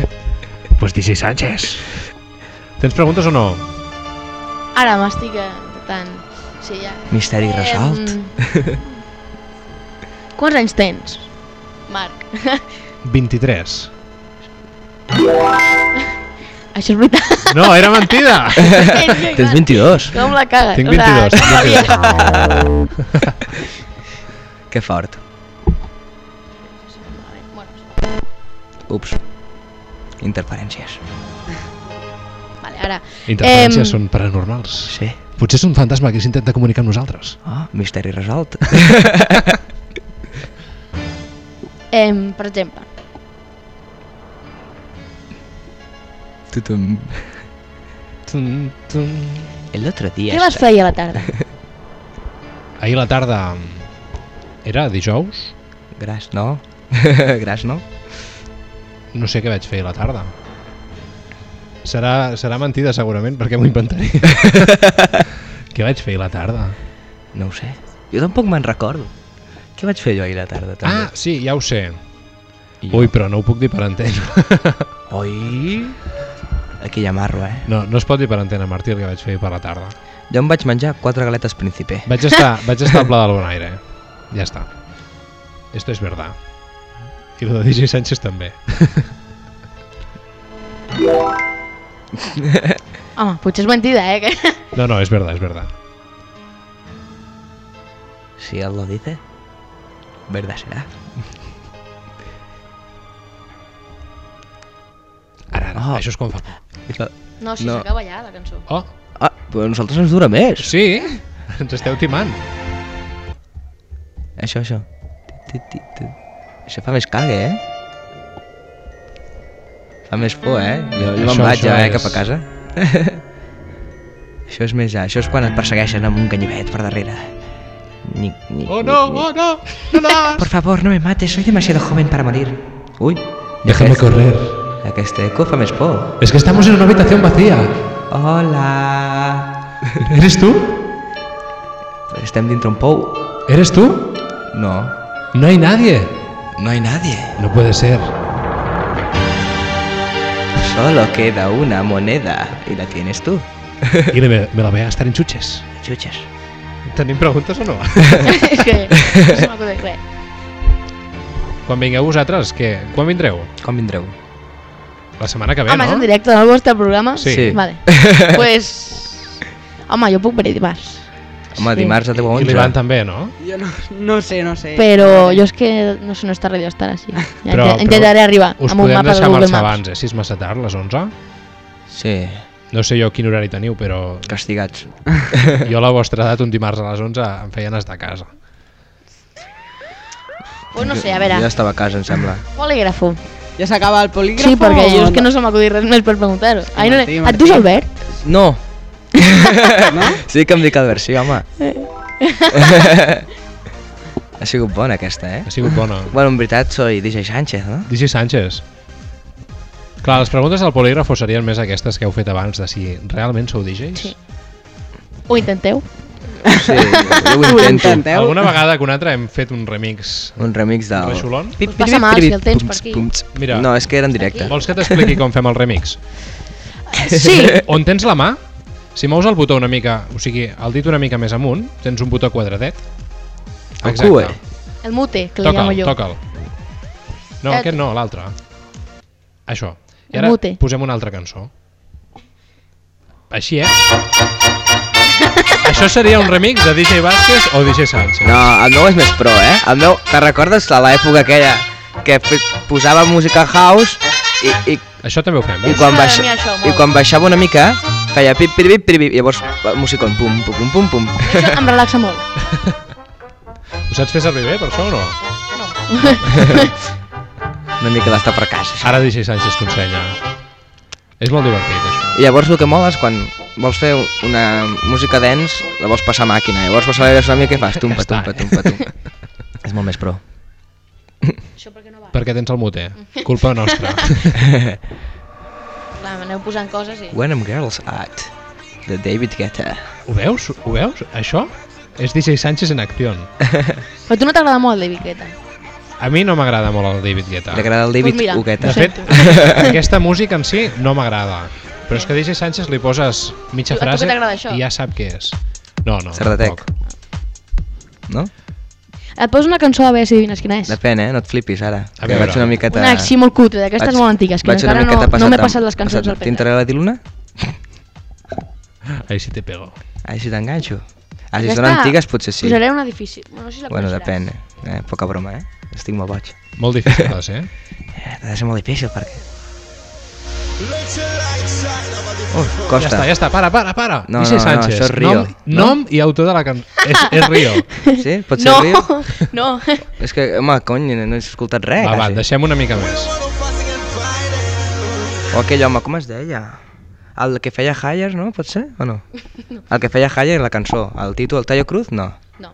pues DJ Sánchez. Tens preguntes o no? Ara m'estic eh, intentant... Sí, ja. Misteri resolt. Em, Quants anys tens, Marc? 23. Això és veritat. No, era mentida! Tens 22. Com la cagues? Tinc O sea, 22, sabia. 22. Que fort. Ups. Interferències. Vale, ara... Interferències Em, són paranormals. Sí. Potser és un fantasma que s'intenta comunicar amb nosaltres. Oh, misteri resolt. Em, per exemple, Tutum. Tum, tum. El otro día... què vas fer ahir a la tarda? Ahir a la tarda... Era dijous? Gras, no? Gras, no? No sé què vaig fer a la tarda. Serà, serà mentida segurament perquè m'ho inventaré. què vaig fer ahir a la tarda? No ho sé. Jo tampoc me'n recordo. Què vaig fer jo ahir a la tarda, també? Ah, sí, ja ho sé. I? Ui, però no ho puc dir per antena. Oi? Aquí hi ha marro, eh? No, no es pot dir per antena, Martí, el que vaig fer per la tarda. Jo em vaig menjar quatre galetes Príncipe. Vaig estar, vaig estar al Pla del Bonaire. Ja està. Esto es verdad. I lo de DJ Sánchez també. Home, potser és mentida, eh? Que... No, no, és verdad, és verdad. Si él lo dice, verdad será. Ara, ara, Oh. això és com fa por. No, si No. s'acaba ja la cançó. Oh, Ah, però a nosaltres ens dura més. sí? Ens esteu timant. Això, això. Ti, ti, ti. Això fa més cague, eh? Fa més por, eh? Jo, jo Això- me'n vaig ja, eh, és- cap a casa. això és més ja. Això és quan et persegueixen amb un ganyivet per darrere. Ni, ni, Oh ni, no, ni. oh no, no, no. Por favor, no me mates, soy demasiado joven para morir. Uy. Déjame correr. Aquest eco fa més por. Es que estamos en una habitación vacía. Hola. ¿Eres tú? Estem dintre un pou. ¿Eres tú? No. No hay nadie. No hay nadie. No puede ser. Solo queda una moneda y la tienes tú. Y me, me la voy a gastar en chuches. Chuches. Tenim preguntes o no? és que no se m'acudeix res. Quan vingueu vosaltres, què? Quan vindreu? Com vindreu? La setmana que ve, Home, és en no? directe del vostre programa? Sí. Sí. Vale. pues... Home, jo puc venir dimarts. Home, Sí. dimarts a 10 a I l'Ivan 11. també, no? Jo no, no sé, no sé. Però jo és que no sé on està Radio Star així. Ja Però- inte- intentaré arribar Us amb un podem mapa de deixar Google marxar Maps. abans, eh? Si és massa tard, les 11. Sí, No sé jo quin horari teniu, però castigats. jo a la vostra edat un dimarts a les 11 em feien estar a casa. Pues no sé, a veure, Jo ja estava a casa, em sembla. polígrafo. Ja s'acaba el polígrafo? Sí, perquè jo és que no se m'acudeix res més per preguntar-ho. Ai, no, Martí, et dius. Albert? No. No? Sí que em dic Albert, sí, home. ha sigut bona aquesta, eh? Ha sigut bona. Bueno, en veritat soy DJ Sánchez, no? DJ Sánchez. Clar, les preguntes del polígrafo serien més aquestes que heu fet abans, de si realment sou DJs? Sí. Ho intenteu? Sí, jo ho intento. Alguna vegada que una altra hem fet un remix Un remix del... Reixolon? Pip, Us passa mal, si el tens per aquí. Mira. No, és que era en directe. Vols que t'expliqui com fem el remix? Sí. On tens la mà, si mous el botó una mica, o sigui, el dit una mica més amunt, tens un botó quadradet. El Q, eh? El mute, que li llamo jo. toca'l. No, aquest no, l'altre. Això. I El ara posem una altra cançó. Així, eh? Això seria un remix de DJ Vázquez o DJ Sánchez? No, el meu és més pro, eh? El meu, te recordes a l'època aquella que posava música house i, i, Això també ho fem, i, eh? quan, baixa, mi això, i quan baixava una mica feia pip, pip, pip, pip, pip, i llavors eh, musicon, pum, pum, pum, pum, pum. Això em relaxa molt. Ho saps fer servir bé, per això o no? No. Una mica d'estar per casa. Això. Ara DJ Sánchez t'ho ensenya. És molt divertit, això. I llavors el que mola és quan vols fer una música dance, la vols passar a màquina. Llavors vols acelerar una mica i fas tumpa, tumpa, eh? tumpa, tumpa. és molt més pro. Això perquè no va. Perquè tens el moter. Culpa nostra. Clar, aneu posant coses i... When a Girls Act, de David Guetta. Ho veus? Ho veus? Això és DJ Sánchez en acció. Però a tu no t'agrada molt David Guetta. A mi no m'agrada molt el David Guetta. Li agrada el David Pues mira, Guetta. De fet, aquesta música en si no m'agrada. Però és que DJ Sánchez li poses mitja A tu frase i ja sap què és. No, no, Cerdetec. No? Et poso una cançó a veure si adivines quina és. Depèn, eh? No et flipis ara. A Que veure. vaig una miqueta... Una així molt cutre, d'aquestes Vaig- molt antigues, que vaig encara no, miqueta no m'he passat passat les cançons passat- al pendrive. T'entraré la diluna? Ahí sí te pego. Ahí sí t'enganxo. Ah, si Aquesta són antigues potser sí. Posaré una difícil. Bueno, no sé si la Bueno, coneixeràs. depèn. Eh? Poca broma, eh? Estic molt boig. Molt difícil ser. Eh, ha de ser molt difícil perquè... Uh, Ja costa. està, ja està, para, para, para. No, no, no, Sánchez. això és Rio. Nom, nom i autor de la cançó. És, és Rio. Sí? Pot ser No, Rio? no. És que, home, cony, no he escoltat res, Va, va, quasi. deixem una mica més. O aquell home, com es deia? El que feia Hayer, no? Pot ser? O no? El que feia Hayer, la cançó. El títol, el Tallo Cruz? No. No.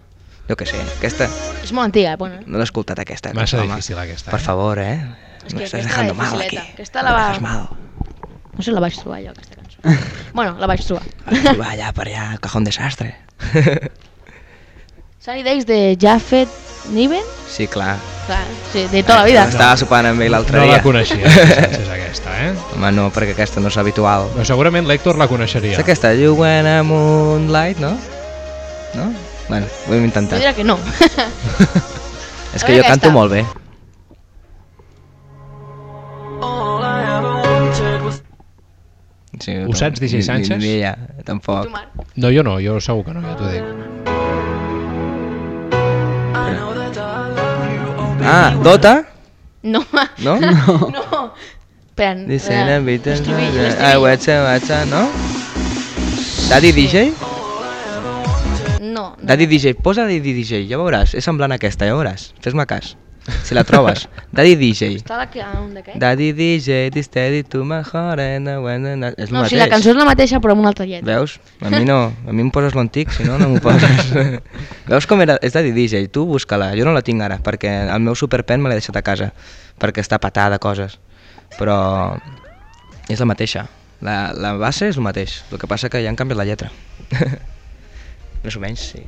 Jo què sé, aquesta... És molt antiga, eh? Bueno, No l'he escoltat aquesta. Massa difícil aquesta, Per eh? favor, eh? És Me que estás aquesta dejando mal aquí. Aquesta la va-. No sé, la vaig trobar jo, aquesta cançó. bueno, la vaig trobar. Vaig trobar allà per allà, cajón desastre. Sunny Days de Jafet Niven? sí, clar. Clar, sí, de tota la vida. Estava sopant amb ell l'altre No dia. la coneixia, Sánchez, aquesta, eh? Home, no, perquè aquesta no és habitual. Però segurament l'Héctor la coneixeria. És aquesta, You Went a Moonlight, no? No? Bueno, ho hem Jo intentat. diria que no. És que jo canto aquesta. molt bé. Sí, Ho saps, DJ ni- Sánchez? Ni, ni ella, tampoc. No, jo no, jo segur que no, ja t'ho dic. Ah, Dota? No. No? No. Espera, Dicen eh, a bit l'estribillo, Ah. WhatsApp, WhatsApp, no? Daddy DJ? No. no. Daddy DJ, posa Daddy DJ, ja veuràs, és semblant a aquesta, ja veuràs. Fes-me cas, si la trobes. Daddy DJ. Està la que... Ah, un de què? Daddy DJ, this steady to my heart and I wanna... na- És el No, mateix. si la cançó és la mateixa però amb una altra lletra. Veus? A mi no, a mi em poses l'antic, si no, no m'ho poses. Veus com era? És Daddy DJ, tu busca-la, jo no la tinc ara, perquè el meu superpen me l'he deixat a casa, perquè està patada de coses. Però és la mateixa. La, la base és el mateix, el que passa que ja han canviat la lletra. Més o menys, sí.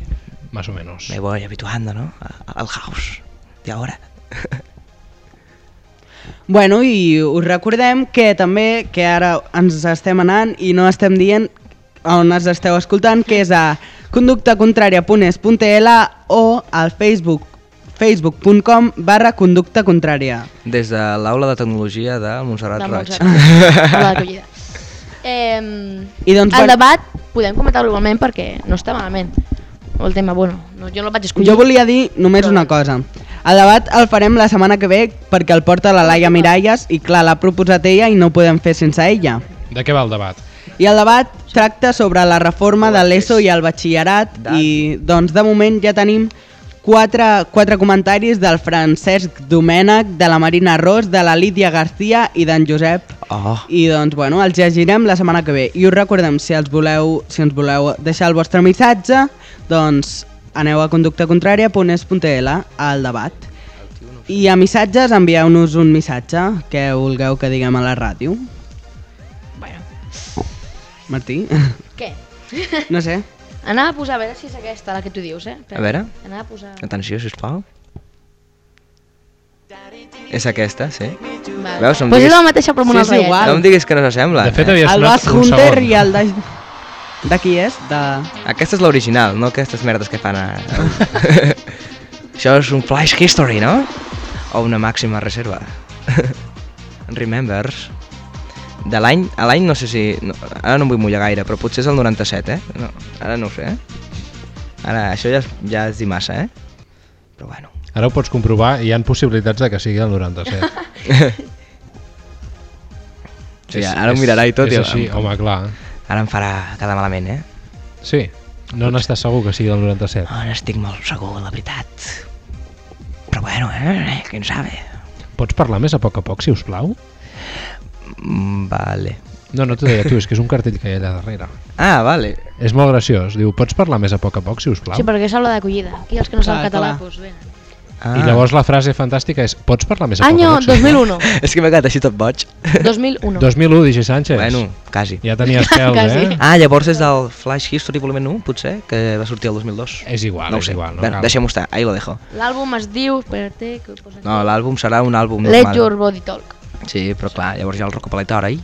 Más o menos. Me voy habituando, ¿no? Al house. De ahora. Bueno, i us recordem que també que ara ens estem anant i no estem dient on ens esteu escoltant, que és a conductacontrària.es.tl o al Facebook facebook.com barra conducta contrària. Des de l'aula de tecnologia de Montserrat De Roig. Montserrat. L'acollida. Eh, I doncs, el debat podem comentar-lo igualment perquè no està malament. El tema, bueno, no, jo no el vaig escollir. Jo volia dir només una cosa. El debat el farem la setmana que ve perquè el porta la Laia Miralles i clar, l'ha proposat ella i no ho podem fer sense ella. De què va el debat? I el debat tracta sobre la reforma de l'ESO i el batxillerat i doncs de moment ja tenim quatre, quatre comentaris del Francesc Domènech, de la Marina Ros, de la Lídia García i d'en Josep Oh, i doncs bueno, els llegirem la setmana que ve i us recordem si els voleu si ens voleu deixar el vostre missatge doncs aneu a conductacontrària.es.tl al debat i a missatges envieu-nos un missatge que vulgueu que diguem a la ràdio Bueno, Martí? què? No sé. Anava a posar, a veure si és aquesta la que tu dius, eh? Espera. A veure. Anava a posar... atenció, sisplau. És aquesta, sí. Vale. Veus, em Pues és diguis- la mateixa però amb una Sí, altra lletra. No em diguis que no s'assembla. De fet, eh? havia El Bas un Hunter i el de... De qui és? De... Aquesta és l'original, no aquestes merdes que fan a... Això és un flash history, no? O una màxima reserva. Remembers. De l'any... A l'any no sé si... No, ara no em vull mullar gaire, però potser és el 97, eh? No, ara no ho sé, eh? Ara, això ja, és- ja és dir massa, eh? Però bueno. Ara ho pots comprovar i hi ha possibilitats de que sigui el 97. Sí, ara ho mirarà i tot. És i- així, home, clar. Ara em farà quedar malament, eh? Sí, no n'estàs segur que sigui el 97. No n'estic molt segur, la veritat. Però bueno, eh? Quién sabe. Pots parlar més a poc a poc, si us plau? Mm, Vale. No, no t'ho deia tu, és que és un cartell que hi ha allà darrere. Ah, vale. És molt graciós. Diu, pots parlar més a poc a poc, si us plau? Sí, perquè s'habla d'acollida. Aquí els que no saben Clar, català, clar. doncs bé. Ah. I llavors la frase fantàstica és, pots parlar més a Año poc a poc? sisplau?" 2001. És que m'he quedat així tot boig. 2001. 2001, DJ Sánchez. Bueno, quasi. Ja tenies pèls, Quasi. eh? Ah, llavors és del Flash History volumen 1, potser, que va sortir el 2002. És igual, no és sé. igual, no cal. Deixem-ho estar, ahí lo dejo. L'àlbum es diu... Espera't, que ho. No, l'àlbum serà un àlbum Let normal. Your Body Talk. Sí, però clar, llavors hi ha el recopilatori,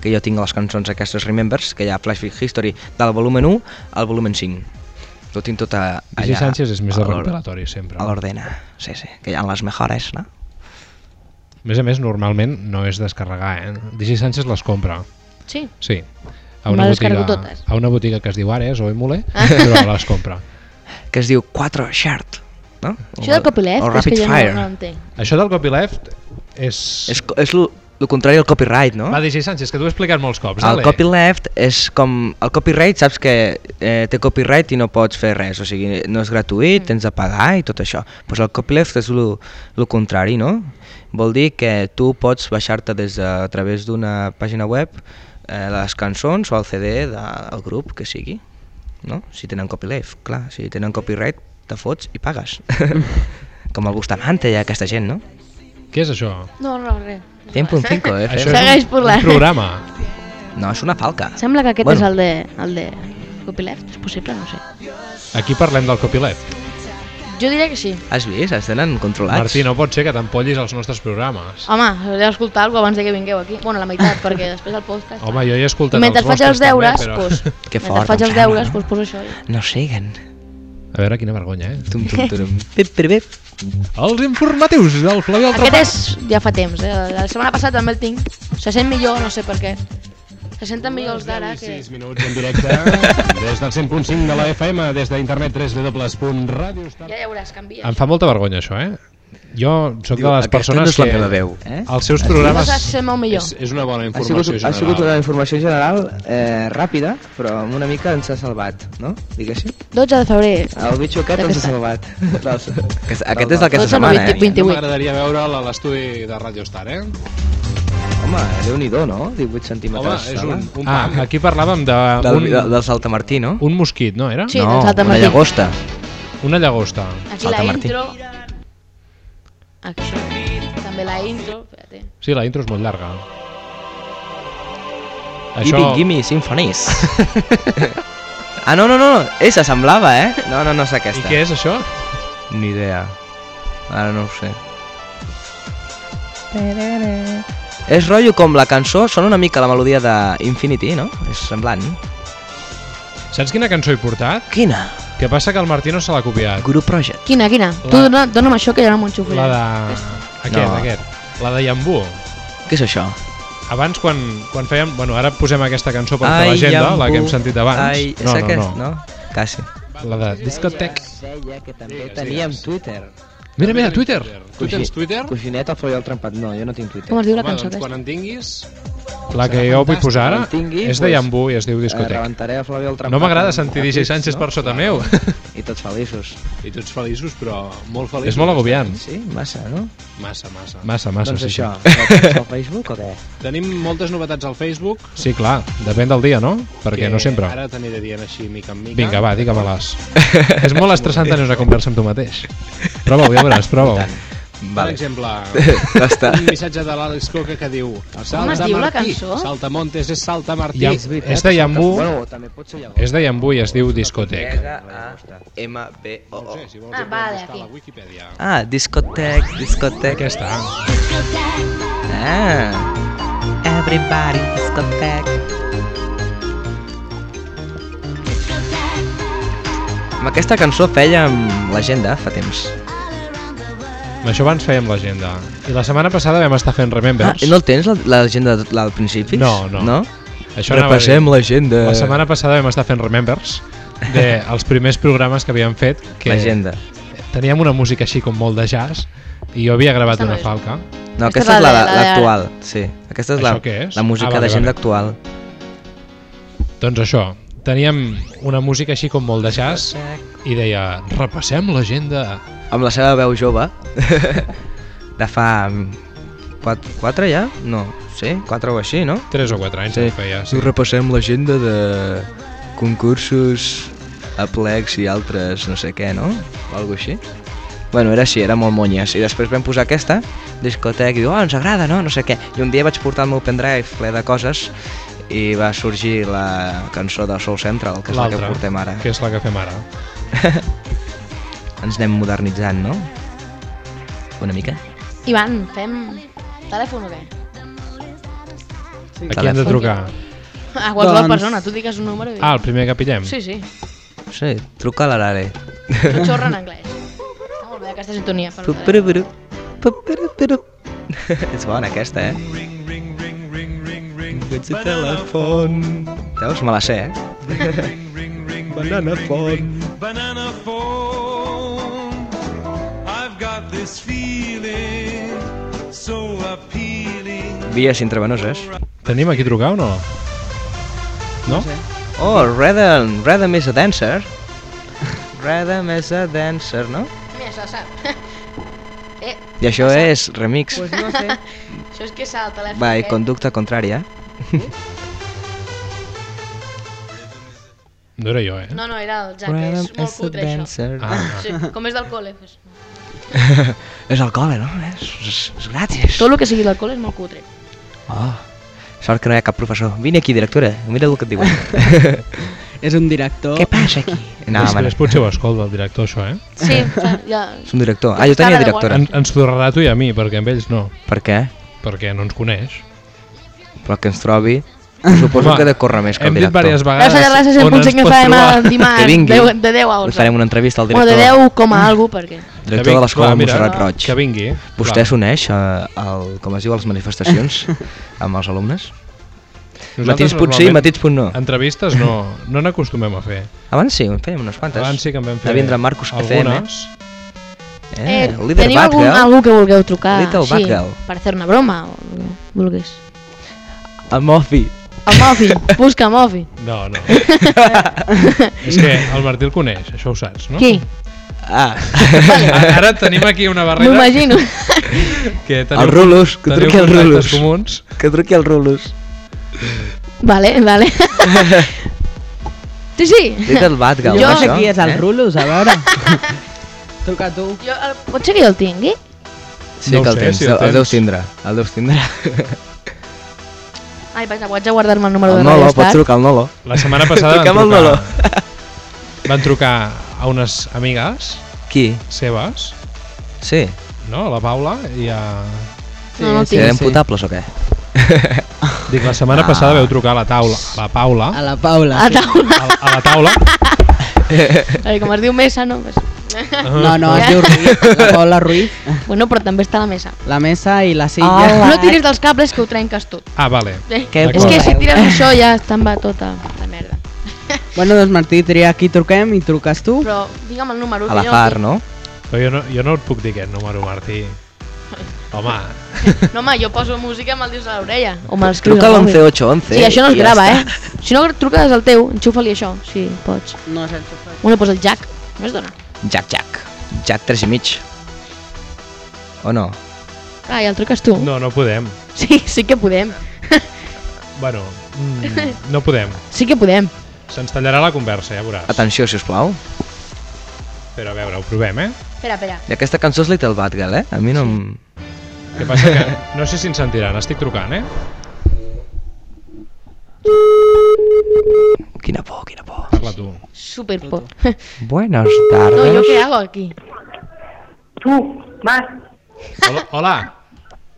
que jo tinc les cançons aquestes Remembers, que hi ha Flash History del volumen 1 al volumen 5. Ho tinc tot a, allà. Sánchez és més de recopilatori, sempre. A l'ordena, sí, sí, que hi ha les mejores, no? A més a més, normalment no és descarregar, eh? DJ Sánchez les compra. Sí. Sí. A una, botiga, totes. a una botiga que es diu Ares o Emule, però les compra. Que es diu 4 Shard, no? Això del copyleft o és que jo no, no l'entenc. Això del copyleft és... És, és lo, lo contrari al copyright, no? Va, DJ Sánchez, que t'ho he explicat molts cops. El copyleft és com... El copyright saps que eh, té copyright i no pots fer res, o sigui, no és gratuït, tens de pagar i tot això. Pues el copyleft és el contrari, no? Vol dir que tu pots baixar-te des de, a través d'una pàgina web eh, les cançons o el CD del grup que sigui, no? Si tenen copyleft, clar, si tenen copyright te fots i pagues. com el Bustamante i aquesta gent, no? Què és això? No, no, res. 100.5 FM. Això Segueix és un, parlant. un programa. No, és una falca. Sembla que aquest Bueno. és el de, el de copyleft, és possible? No sé. Aquí parlem del copyleft. Jo diria que sí. Has vist? Els tenen controlats. Martí, no pot ser que t'empollis els nostres programes. Home, heu d'escoltar alguna abans de que vingueu aquí. Bueno, la meitat, perquè després el podcast... Home, jo he escoltat Mentre els faig els vostres deures, també, però... pues, Que mentre fort, faig em els deures, no? pues, poso això. i- No siguen. A veure, quina vergonya, eh? Tum, tum, turum. Pip, pip, pip. Els informatius del Flaviol Aquest és ja fa temps, eh? La setmana passada també el tinc. Se sent millor, no sé per què. Se senten millor els d'ara que... 6 minuts en directe des del 100.5 de la FM, des d'internet www.radiostar. Ja veuràs, canvia. Em fa molta vergonya, això, eh? Jo sóc Diu, de les "Aquesta persones no és la que... meva veu", eh? Els seus programes... És, és una bona Ha informació sigut, general. ha sigut una informació general eh, ràpida, però amb una mica ens ha salvat, no? Diguéssim. 12 de febrer. El bitxo aquest ens ha salvat. Aquest, aquest és d'aquesta Dotze no, setmana, vint- eh? vint- No 28. M'agradaria veure'l a l'estudi de Radio Star, eh? Home, déu-n'hi-do, no? 18 centímetres. Home, és un, un Ah, aquí parlàvem de... Del, un, del, del Saltamartí, no? un mosquit, no era? Sí, no, del Saltamartí. una llagosta. Una llagosta. Aquí la intro... Aquí. També la intro... Espérate. Sí, la intro és molt llarga. Gimme, gimme, symphonies. ah, no, no, no, esa semblava, eh? No, no, no és I aquesta. què és això? Ni idea. Ara no ho sé. És rotllo com la cançó, sona una mica la melodia d'Infinity, no? És semblant. Saps quina cançó he portat? Quina? Que passa que el Martí no se l'ha copiat. Guru Project. Quina, quina? La- Tu dona, dona'm això que ja no m'ho enxufo. La de... Aquest, No. aquest. La de Iambú. Què és això? Abans, quan, quan fèiem... Bueno, ara posem aquesta cançó per fer l'agenda, la que hem sentit abans. Ai, és no, no, aquest, no, no? Quasi. La de Discotec. Deia que també teníem Twitter. Mira, mira, Twitter. Tu tens Twitter? Coixinet al foll al trempat. No, jo no tinc Twitter. Com es diu la Home, cançó doncs quan en tinguis... La que jo vull posar ara tingui, és de pues, Iambú i es diu Eh, Discotec. a. No m'agrada sentir DJ Sánchez no? per sota meu. I tots feliços. I tots feliços, però molt feliços. És molt agobiant. Sí, massa, no? Massa, massa. Massa, massa, doncs sí, això, al Facebook o què? Tenim moltes novetats al Facebook. Sí, clar, depèn del dia, no? Perquè no sempre. Ara t'aniré dient així mica en mica. Vinga, va, digue-me-les. és molt estressant tenir una conversa amb tu mateix. Prova-ho, ja veuràs, prova-ho. Per Vale. exemple, Basta. un missatge de l'Àlex Coca que diu Com es diu la cançó? Saltamontes és Saltamartí. Ja, és de Iambú, Bueno, també pot ser llavors. és de Iambú i es diu Discotec. M-B-O-O. Si vols, Ah, ho pots vale, aquí. la Wikipedia. Ah, discotec, discotec. Aquesta. Ah. Everybody discotec. Amb aquesta cançó fèiem l'agenda fa temps. Això abans fèiem l'agenda. I la setmana passada vam estar fent Ah, Remembers. i no el tens, la- l'agenda la, al principi? No, no. No? Això. Repassem l'agenda. La setmana passada vam estar fent Remembers de els primers programes que havíem fet que L'agenda. teníem una música així com molt de jazz i jo havia gravat Està una falca No, Aquesta aquesta és és la la- de- la de l'actual. Sí, aquesta és la, Això és? la música Ah, vale, d'agenda vale. actual. doncs això, teníem una música així com molt de jazz i deia, repassem l'agenda Amb la seva veu jove de fa 4, 4 ja? No, sí, 4 o així, no? 3 o 4 anys Sí. feia, Sí. repassem l'agenda de concursos, aplecs i altres no sé què, no? O alguna així. Bueno, era així, era molt monyes. I després vam posar aquesta, discoteca, i diu, oh, ens agrada, no? No sé què. I un dia vaig portar el meu pendrive ple de coses i va sorgir la cançó de Soul Central, que és la que portem ara. Que és la que fem ara. Ens anem modernitzant, no? Una mica. Ivan, fem telèfon o què? A qui hem de trucar? A qualsevol Doncs- persona, tu digues un número i... Ah, el primer que pillem? Sí, sí. Sí, truca a l'Arare. Tu xorra en anglès. Està molt bé aquesta sintonia. És bona aquesta, eh? Ets el telèfon. Veus? Me la sé, eh? Banana phone. Banana phone. I've got this feeling so appealing. Vies intravenoses. Tenim aquí trucar o no? No? Oh, Rhythm, Rhythm is a dancer. Rhythm is a dancer, no? Mira, se sap. Eh, I això és remix. pues no sé. Això és que s'ha el telèfon. Va, i aquest. conducta contrària. No era jo, eh? No, no, era el Jack, és Rhythm molt is a cutre això. dancer. Ah. Sí, com és d'alcohol, eh? Pues, és alcohol, no? És, és, és gratis. tot el que sigui d'alcohol és molt cutre. Oh, sort que no hi ha cap professor. Vine aquí, directora, mira el que et diuen. És un director. Què passa aquí? No, home, Després potser ho escolta el director, això, eh? Sí, ja... és un director. Ah, jo tenia directora. En, ens a tu i a mi, perquè amb ells no. Per què? Perquè no ens coneix. Però que ens trobi... Suposo Home, que de córrer més que el Hem dit director. diverses vegades a 100.5 pot FM trobar. Que dimarts, vingui. 10, de 10 a 11. Li farem una entrevista al Bueno, director. de 10 com a algú, perquè... Director de l'escola Montserrat Roig. Que vingui. Vostè s'uneix a, al, com es diu, a les manifestacions amb els alumnes? Nosaltres Matins punt sí, normalment matins punt no. Entrevistes no, no n'acostumem a fer. Abans sí, en fèiem unes quantes. Abans sí que en vam fer Va vindre Marcus FM. algunes. Eh, líder teniu algun, Girl. algú que vulgueu trucar? Little sí, per fer una broma, o el vulguis. El Mofi. El Mofi, busca Mofi. No, no. És que el Martí el coneix, això ho saps, no? Qui? Ah. A- Ara tenim aquí una barrera M'imagino. que teniu, El Rulus, que truqui el Rulus. comuns. Que truqui el Rulus. Vale, vale. sí, sí. Little Bad Girl. Jo no sé això, qui és el eh? Rulus, a veure. Truca tu. Jo, el, pot ser que jo el tingui? Sí No que el sé, tens, si el el, el deus tindre. El deus tindre. Ai, vaja, vaig a guardar-me el número El de Nolo, Radio pots trucar al Nolo. La setmana passada van trucar, Nolo. van trucar a unes amigues Qui? seves, Sí. no? A la Paula i a... No, no el Sí, tinc. eren putables o què? Dic, la setmana Ah. passada veu trucar a la taula, a la Paula, A la Paula. A la taula. a, a la taula. Ai, com es diu mesa, no? Pues... No, no, es diu Ruiz. La Paula Ruiz. Bueno, però també està la mesa. La mesa i la silla. No tiris dels cables que ho trenques tot. Ah, vale. Eh? Què És que si tires això ja te'n va tota la merda. Bueno, doncs Martí, tria qui truquem i truques tu. Però digue'm el número. A la que far, no? Però jo no, jo no et puc dir aquest número, Martí. Home. No, home, jo poso música i me'l dius a l'orella. O me'l escrius Truca al al mòbil. 11811. Sí, això no es i ja grava, està. eh? Si no truques al teu, enxufa-li això, si pots. No, sense fer. Bueno, pues el jack, no es dona. Jack, Jack. Jack 3 i mig. O no? Ah, i el truques tu. no, no podem. Sí, sí que podem. Bueno, mm, no podem. Sí que podem. Se'ns tallarà la conversa, ja veuràs. Atenció, si us plau. Però a veure, ho provem, eh? Espera, espera. I aquesta cançó és Little Bad Girl, eh? A mi no em... Que passa que no sé si ens sentiran, estic trucant, eh? Quina por, quina por. Parla tu. Super por. Buenas No, tardes. ¿yo qué hago aquí? Tú, Marc, Hola, hola,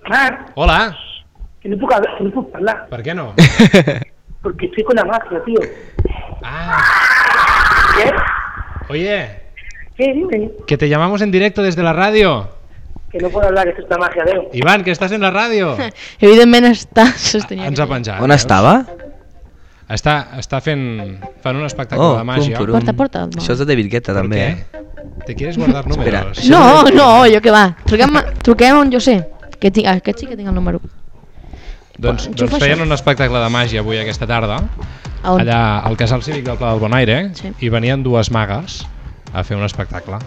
Marc, hola. que no puc, hablar- que no puc parlar, Per què no? porque estoy con la magia, tío. Ah, ¿Qué? oye, ¿Qué? Dime. que te llamamos en directo desde la radio. Que no puedo hablar, que esto es la magia, Deu. Iván, que estàs en la ràdio. Evidentment està sostenint. Ens ha penjat. On veus? estava? Està, està fent, fan un espectacle Oh, de màgia. pum. Porta, porta el Això és de David Guetta, Per també, eh? Te quieres guardar Espera. números? No, no, jo què va. Truquem, truquem on jo sé. Que tinc, aquest sí que tinc el número. Doncs, doncs feien això. un espectacle de màgia avui aquesta tarda, A on? allà al casal cívic del Pla del Bonaire, Sí. i venien dues magues a fer un espectacle.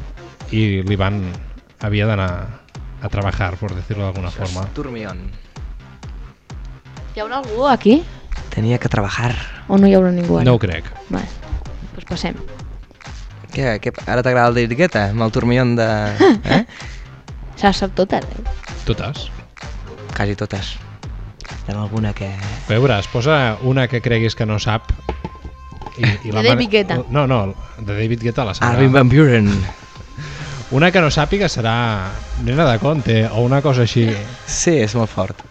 I l'Ivan havia d'anar a trabajar, por decirlo de alguna forma. Turmión. Hi haurà algú aquí? Tenia que trabajar. O no hi haurà ningú ara? No ho crec. Vale. Pues passem. Què, què, ara t'agrada el David Guetta? Amb el turmión de... Eh? Se les sap totes, eh? Totes. Quasi totes. Hi ha alguna que... A veure, es posa una que creguis que no sap i, i De mane- David Guetta. No, no, de David Guetta la sabrà. Armin Van Buren. Una que no sàpiga serà Nena de Conte o una cosa així. Sí, és molt fort.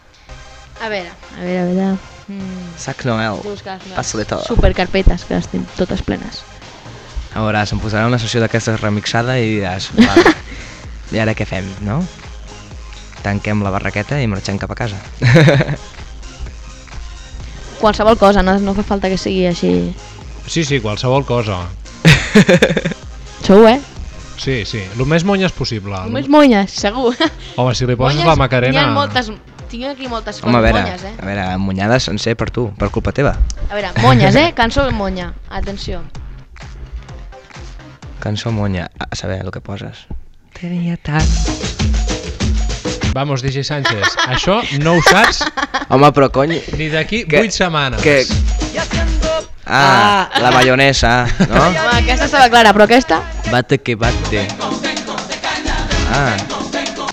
A veure, a veure, a veure... Mm. Sac Noel. He de buscar les meves Passa-li tot. Supercarpetes, que les tinc totes plenes. A veure, se'm posarà una sessió d'aquestes remixada i diràs, vale, i ara què fem, no? Tanquem la barraqueta i marxem cap a casa. Qualsevol cosa, no, no fa falta que sigui així... Sí, sí, qualsevol cosa. Sou, eh? Sí, sí, el més monyes possible. Només monyes, segur. Home, si li poses Monyes, la Macarena... N'hi ha moltes... Tinc aquí moltes Home, a coses veure, monyes, eh? a veure, munyades sencer per tu, per culpa teva. A veure, monyes, eh? Cançó de monya. Atenció. Cançó monya, a saber el que poses. Tenia tant. Vamos, DJ Sánchez, això no ho saps Home, però cony... ni d'aquí Que- 8 setmanes. Que... Ah, la bayonesa, no? Home, aquesta estava clara, però aquesta... Bate que bate. Ah,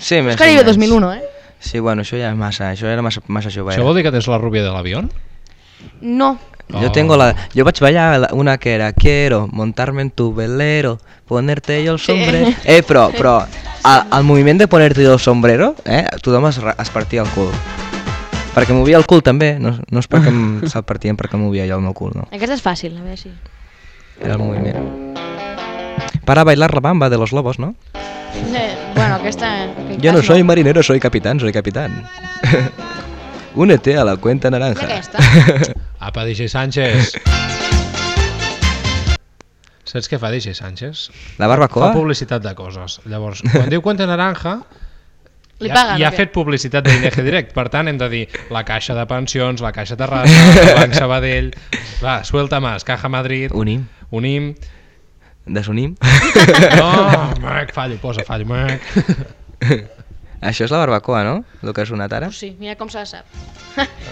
sí, més És Caribe o menys. 2001, eh? Sí, bueno, això ja és massa, això era massa, massa jove. Això vol dir que tens la rubia de l'avió? No. Yo tengo la, yo vaig ballar la- una que era quiero montarme en tu velero, ponerte yo el Sí. sombrero. Eh, però, però al, al moviment de ponerte yo el sombrero, eh, tothom es, es partia el cul. Perquè movia el cul també, no, no és perquè em- se'l partien perquè movia jo el meu cul, no. Aquesta és fàcil, a veure si... Era el moviment. Para bailar la bamba de los lobos, ¿no? Eh, bueno, aquesta... Yo no soy marinero, soy capitán, soy capitán. Únete a la cuenta I naranja. aquesta? Apa, DJ Sánchez. Saps què fa DJ Sánchez? La barbacoa? Fa publicitat de coses. Llavors, quan diu Cuenta Naranja, Li ja, paguen, ja o ha fet publicitat d'ING Direct. Per tant, hem de dir la Caixa de Pensions, la Caixa Terrassa, el Banc Sabadell... Va, suelta más, Caja Madrid... Unim. Unim... Desunim. No, Mac, fallo, posa fallo, Mac. Això és la barbacoa, no? El que ha sonat ara? Pues sí, mira com se la sap.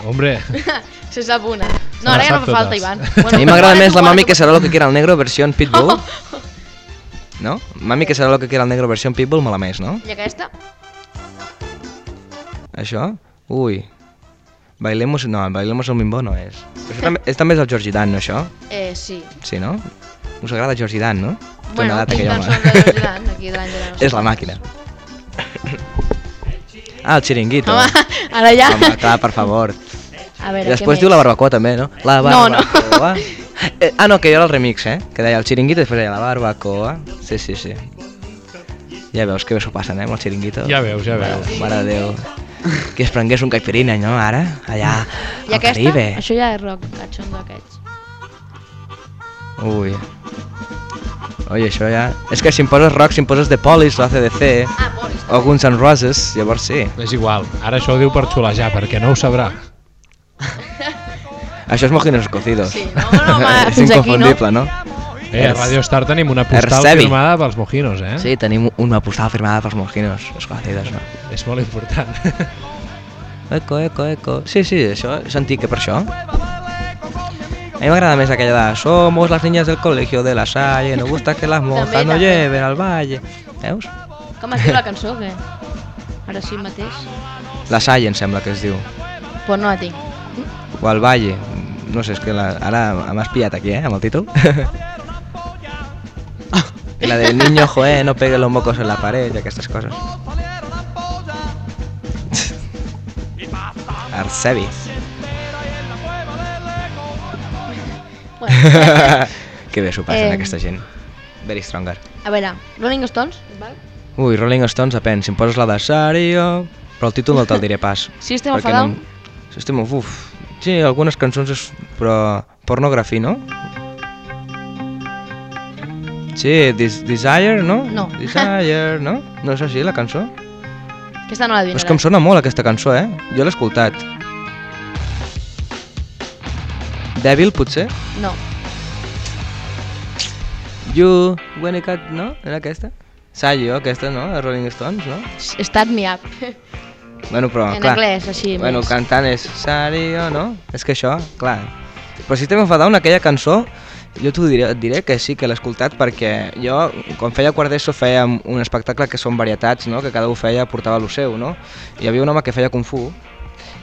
Hombre, se sap una. No, ara la ja no fa falta, totes. Ivan. a mi m'agrada més la mami que serà lo que quiera el negro versión Pitbull. No? Mami que serà lo que quiera el negro versión Pitbull mola més, no? I aquesta? Això? Ui. Bailemos... No, Bailemos el Mimbo no és. Però això també, és també és el Georgie Dan, no, això? Eh, sí. Sí, no? Us agrada Georgie Dan, no? Bueno, Tonedata tinc aquell home. George Dan, aquí de l'Àngela. No sé És la màquina. Ah, el xiringuito. Home, ara ja. Home, clar, per favor. A veure, I després diu la barbacoa també, no? La No, no. barbacoa. Eh, ah, no, que jo era el remix, eh? Que deia el xiringuito i després deia la barbacoa. Sí, sí, sí. Ja veus que bé s'ho passen, eh, amb el xiringuito. Ja veus, ja veus. Mare de Déu. Que es prengués un caipirinha, no, ara? Allà, I al aquesta? Caribe. Això ja és rock, cachondo aquests. Ui. Oye, això ja... És que si em poses rock, si em poses de Polis o ACDC Ah, o Guns N' Roses, llavors sí. és igual. Ara això ho diu per xulejar, perquè no ho sabrà. Això és mojinos cocidos. Sí, no, no, home, és fins aquí, no? inconfundible, no? Eh, a Radio Star tenim una postal Ercebi. firmada pels mojinos, eh? Sí, tenim una postal firmada pels mojinos, los cocidos, no? És molt important. Eco, eco, eco. Sí, sí, això és antic, que per això. A mi m'agrada més aquella de Somos las niñas del colegio de la Salle, nos gusta que las monjas no lleven al valle. Veus? Com es diu la cançó, que? Ara sí mateix. La Salle, em sembla que es diu. Pues no la tinc. O al valle. No sé, és que la... ara m'has pillat aquí, eh, amb el títol. La de niño, joé, no pegue los mocos en la pared i aquestes coses. Arcebi. Bueno, que bé s'ho passen, Eh. aquesta gent. Very stronger. a veure, Rolling Stones, val? Ui, Rolling Stones, depèn. Si em poses la de Sario... Però el títol no te'l diré pas. System of a Down? No... System of... Uf. Sí, algunes cançons és... Però... Pornografia, no? Sí, Des Desire, no? No. Desire, no? No és així, la cançó? Aquesta no la És que em sona molt, aquesta cançó, eh? Jo l'he escoltat. Devil, potser? No. You, when it got... No? Era aquesta? Sayo, aquesta, no? De Rolling Stones, no? Start me up. Bueno, però, En clar... anglès, així, Bueno, més. cantant és Sario, no? És que això, clar... Però System of a Down, aquella cançó, jo t'ho diré, et diré que sí que l'he escoltat perquè jo, quan feia quart d'ESO, feia un espectacle que són varietats, no? Que cada un feia, portava lo seu, no? Hi havia un home que feia Kung Fu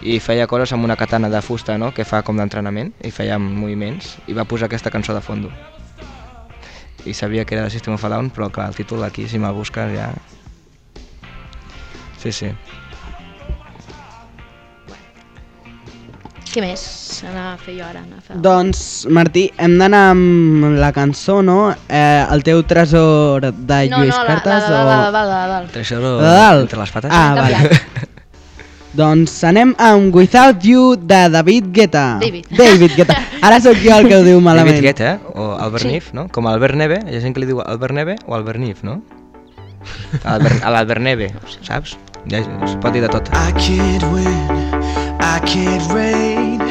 i feia coses amb una katana de fusta, no? Que fa com d'entrenament i feia moviments i va posar aquesta cançó de fondo. I sabia que era de System of a Down, però clar, el títol aquí, si me'l busques ja... Sí, sí. Què més? Anar a fer jo ara. Fer... Doncs, Martí, hem d'anar amb la cançó, no? Eh, el teu tresor de no, Lluís no, la, Cartes la, la, o... la, la, la, la, la. Tresoro De dalt? entre les pates. Ah, He vale. doncs anem amb Without You de David Guetta. David. David Guetta. Ara sóc jo el que ho diu malament. David Guetta, o Albert Sí. Nif, no? Com Albert Neve, hi ha gent que li diu Albert Neve o Albert Nif, no? Albert, a l'Albert Neve, saps? Ja es pot dir de tot. I can't win, I can't reign.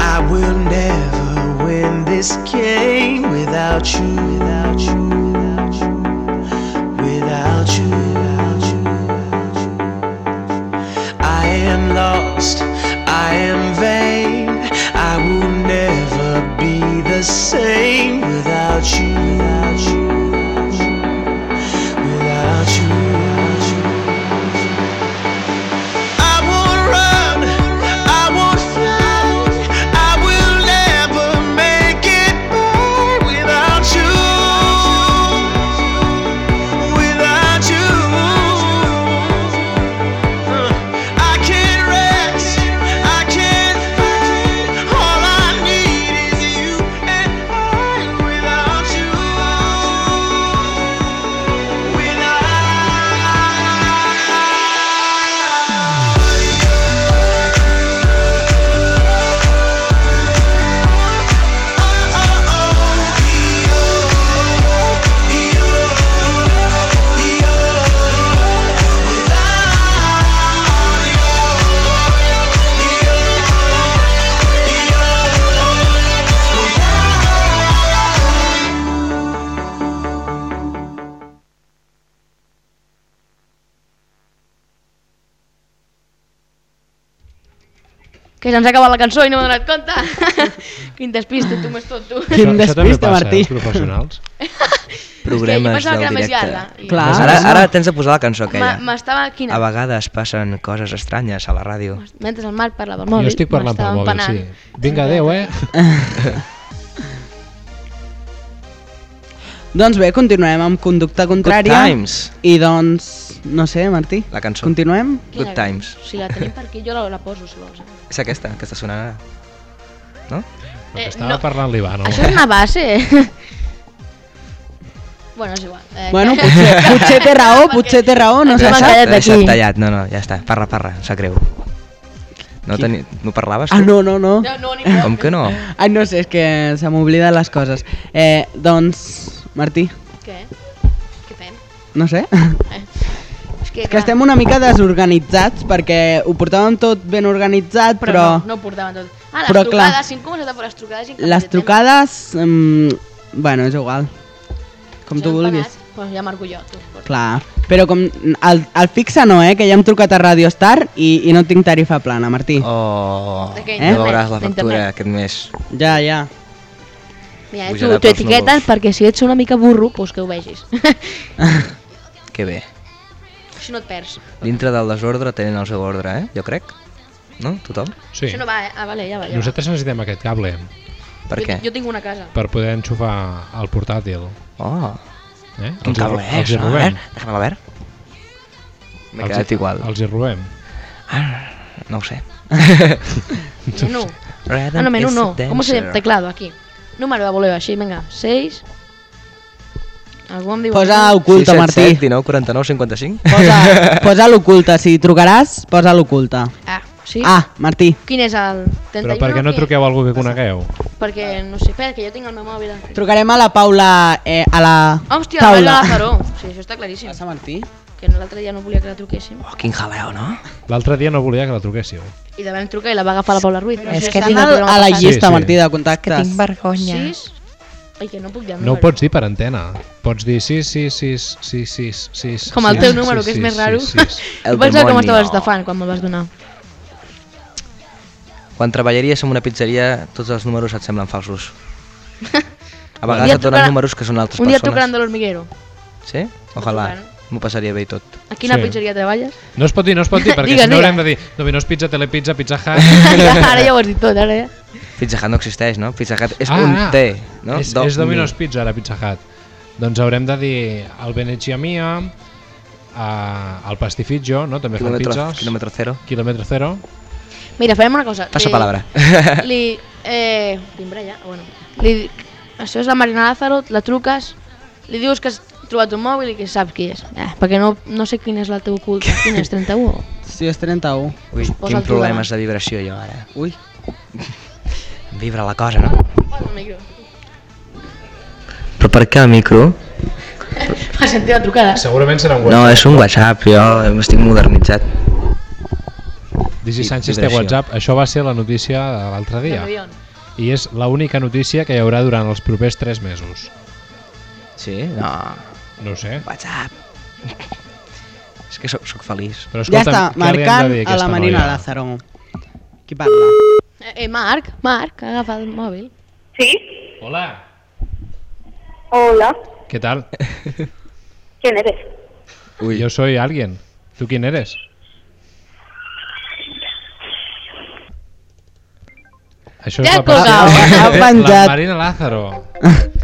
I will never win this game without you, without you, without you, without you, lost, I am vain. I will never be the same without you, without you, se'ns ha acabat la cançó i no m'he donat compte. Quin despiste, tu més tot, tu. Quin Això, això també despiste, passa, Martí. eh, els professionals. Programes pensava que del era més directe. llarga. I- Clar. Ara, no. ara tens de posar la cançó aquella. M'estava... Quina? A vegades passen coses estranyes a la ràdio. Mentre el Marc parlava al mòbil, Jo estic parlant pel m'estava mòbil, empanant. sí. Vinga, adeu, eh? Doncs bé, continuem amb conducta contrària. Times. I doncs, no sé, Martí, La cançó. continuem? Quina Good Times. Si la tenim per aquí, jo la, la poso, si vols. És aquesta, que està sonant ara. No? Eh, estava no. parlant l'Ivano. Això és una base. bueno, és igual. Eh, Bueno, potser, potser té raó, potser té raó, no hem sap. Deixa't tallat, no, no, ja està. Parra, parra, em sap greu. No, teni... no parlaves tu? Ah, no, no, no. No, no. Com que no? Ai, no sé, és que se m'obliden les coses. Eh, doncs, Martí, Què? Què fem? no sé. Eh. És que, que estem una mica desorganitzats perquè ho portàvem tot ben organitzat, però... però, No, no ho portaven tot. Ah, les però, clar, trucades, si hem començat per les trucades... i les trucades... Mm, bueno, és igual. Com tu vulguis. Pues ja marco jo, tu. Clar, però com el, el fixa no, eh? Que ja hem trucat a Radio Star i, i no tinc tarifa plana, Martí. Oh, Eh? no veuràs la factura aquest mes. Ja, ja. Mira, tu, etiquetes núvols. perquè si ets una mica burro, pues que ho vegis. Que bé. Així no et perds. Dintre del desordre tenen el seu ordre, eh? Jo crec. No? Tothom? Sí. Això no va, eh? Ah, vale, ja va, ja Nosaltres necessitem aquest cable Per va. què? Jo, jo tinc una casa. per poder enxufar el portàtil. Oh, Eh? quin Els cable els és, hi no? A veure, deixa'm veure. M'he Els hi- quedat igual. Els hi robem. Ah, no ho sé. Menú. Ah, no, menú no. ¿Cómo se llama? Teclado, aquí. Número de voleo, així, venga. 6. Algú em diu... Posa oculta, Martí. 19, 49, 55? Posa, posa l'oculta. Si trucaràs, posa l'oculta. Ah, sí? Ah, Martí. Quin és el 31? Però per què no truqueu a algú que conegueu? Perquè, no sé, espera, que jo tinc el meu mòbil. Trucarem a la Paula eh, a la Hòstia, la taula. Paula Lázaro. Sí, això està claríssim. Passa, Martí? Que l'altre dia no volia que la truquéssim. Oh, quin jaleo, no? L'altre dia no volia que la truquéssiu. I la vam trucar i la va agafar la Paula Ruiz. És que estan al- a la llista, Sí, sí. Martí, de contactes. vergonya. 6, Ai, que no puc dir el No ho pots dir per antena. Pots dir 6, 6, 6, 6, 6, 6... Com el teu número, que és més raro. El Jo pensava que demonio. m'estaves estafant quan me'l vas donar. Quan treballaries en una pizzeria, tots els números et semblen falsos. A Un vegades et donen números que són altres Un dia persones. trucaran de l'hormiguero. Sí? Ojalà. trucaran. M'ho passaria bé i tot. A quina Sí. pizzeria treballes? No es pot dir, no es pot dir, perquè Digues, si no haurem de dir Domino's Pizza, Telepizza, Pizza Hut... ara ja ho has dit tot, ara ja. Pizza Hut no existeix, no? Pizza Hut és Ah, un ah, T, no? És, Do- és Domino's mi. Pizza, ara Pizza Hut. Doncs haurem de dir el Venezia Mia, uh, el Pastifiggio, no? També fan pizzas. quilòmetre zero. Quilòmetre zero. Mira, farem una cosa. Passa Li- palabra. Li... Eh... Timbre ja? Bueno. Li... Això és la Marina Lázaro, la truques, li dius que trobat un mòbil i que saps qui és. Eh, perquè no, no sé quin és la teva oculta. Quin és, 31? Sí, és 31. Ui, Posa quin el problemes de vibració jo ara. Ui. Vibra la cosa, no? Posa el micro. Però per què el micro? Va sentir la trucada. Segurament serà un No, és un WhatsApp, jo estic modernitzat. Digi Sánchez té. WhatsApp. Això va ser la notícia de l'altre dia. I és l'única notícia que hi haurà durant els propers 3 mesos. Sí? No. No ho sé. WhatsApp. És que soc, soc feliç. Però Ja està, què marcant dir a la Marina noia? Lázaro. Qui parla? Eh, eh, Marc, Marc, agafa el mòbil. Sí. Hola. Hola. ¿Qué tal? ¿Quién eres? Yo soy alguien. ¿Tú quién eres? Això Ja és la, ha penjat. la Marina Lázaro.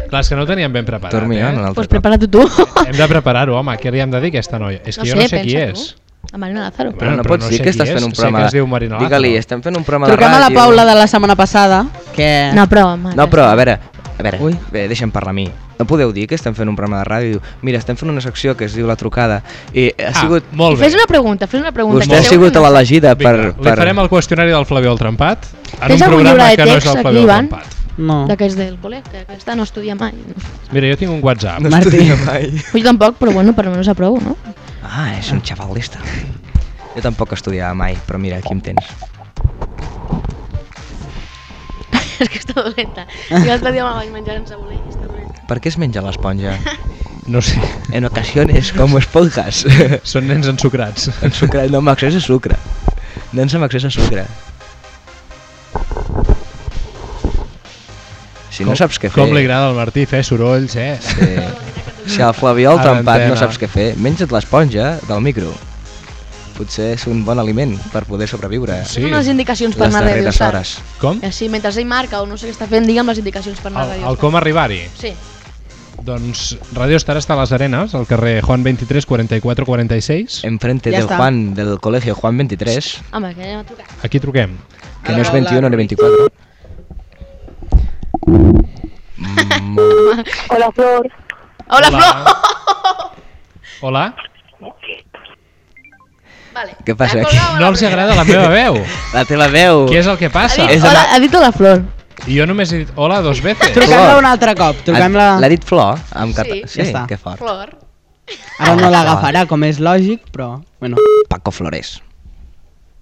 Clar, és que no ho teníem ben preparat, Dormia eh? l'altre Pues prepara-t'ho tu. Hem de preparar-ho, home. Què li hem de dir a aquesta noia? És que jo no sé qui és. tu. La Marina Lázaro. Però no però pots no dir sé que estàs fent un sé programa... que es diu Marina Lázaro. Digue-li, estem fent un programa Truquem de a ràdio... la Paula de la setmana passada, que... No, però... Marc, No, però, a veure, a veure, Ui. bé, deixa'm parlar a mi. No podeu dir que estem fent un programa de ràdio? Diu, Mira, estem fent una secció que es diu La Trucada i ha Ah, sigut... molt bé. Fes una pregunta, fes una pregunta. Vostè ha sigut no- l'elegida per... Vinga, per... Li farem el qüestionari del Flaviol Trempat en Tens un programa que no és el aquí, Flaviol Ivan? Trempat. No. D'aquests del col·le, que aquesta no estudia mai. Mira, jo tinc un WhatsApp. No Martí. estudia mai. Jo tampoc, però bueno, per almenys aprovo, no? Ah, és un xaval d'esta. Jo tampoc estudiava mai, però mira, aquí em tens. És que està dolenta. I l'altre dia me'l vaig menjar en sabolell i està dolenta. Per què es menja l'esponja? No sé. En ocasiones, com esponjas. Són nens ensucrats. En sucre, no, amb accés a sucre. Nens amb accés a sucre. Si no Com- saps què fer... Com li agrada al Martí fer sorolls, eh? Sí. Si al Flaviol A trempat no saps què fer, menja't l'esponja del micro. Potser és un bon aliment per poder sobreviure Sí. Són les indicacions per les anar a Radio darreres Star. hores. Com? Així, mentre ell marca o no sé què està fent, digue'm les indicacions per anar a El, Radio el com arribar-hi? Sí. Doncs Radio Star està a les Arenes, al carrer Juan 23 44 46. Enfrente Ja del està. Juan, del colegio Juan 23, Home, que anem a trucar. Aquí truquem. que no és 21 ni 24. Mm, Hola, Flor. Hola, Hola. Flor! Hola? Vale. Què passa Ha aquí? No els agrada la meva veu. La teva veu... Què és el que Ha passa? dit, És de hola, ha dit hola, Flor. I jo només he dit hola dos veces. Truquem-la un altre cop, truquem-la... L'ha dit Flor? Amb Sí. català. Ja està. que fort. Flor. Ara no l'agafarà, com és lògic, però... Bueno. Paco Flores.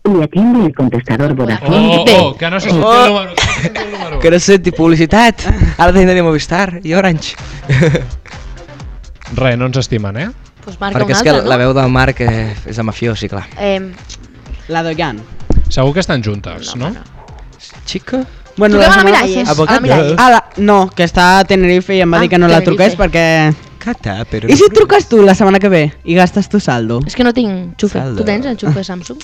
Le atiende el contestador Oh, Vodafone. oh, oh, que no se sent el número. Que no el número. Que no senti publicitat. Ara tenim de Movistar i Orange. Res, no ens estimen, eh? Pues marca Perquè és que altra, no? la veu del Marc eh, és de mafiós, sí, clar. Eh, La Doyan. Segur que estan juntes, no? Chica? Bueno, Truquem a la setmana Miralles. passada- a la Miralles. Ah, la... No, que està a Tenerife i em va Ah, dir que no la Tenerife. truqués perquè... Cata, però... I si truques tu la setmana que ve i gastes tu saldo? És que no tinc xufe. Saldo. Tu tens el xufe Samsung?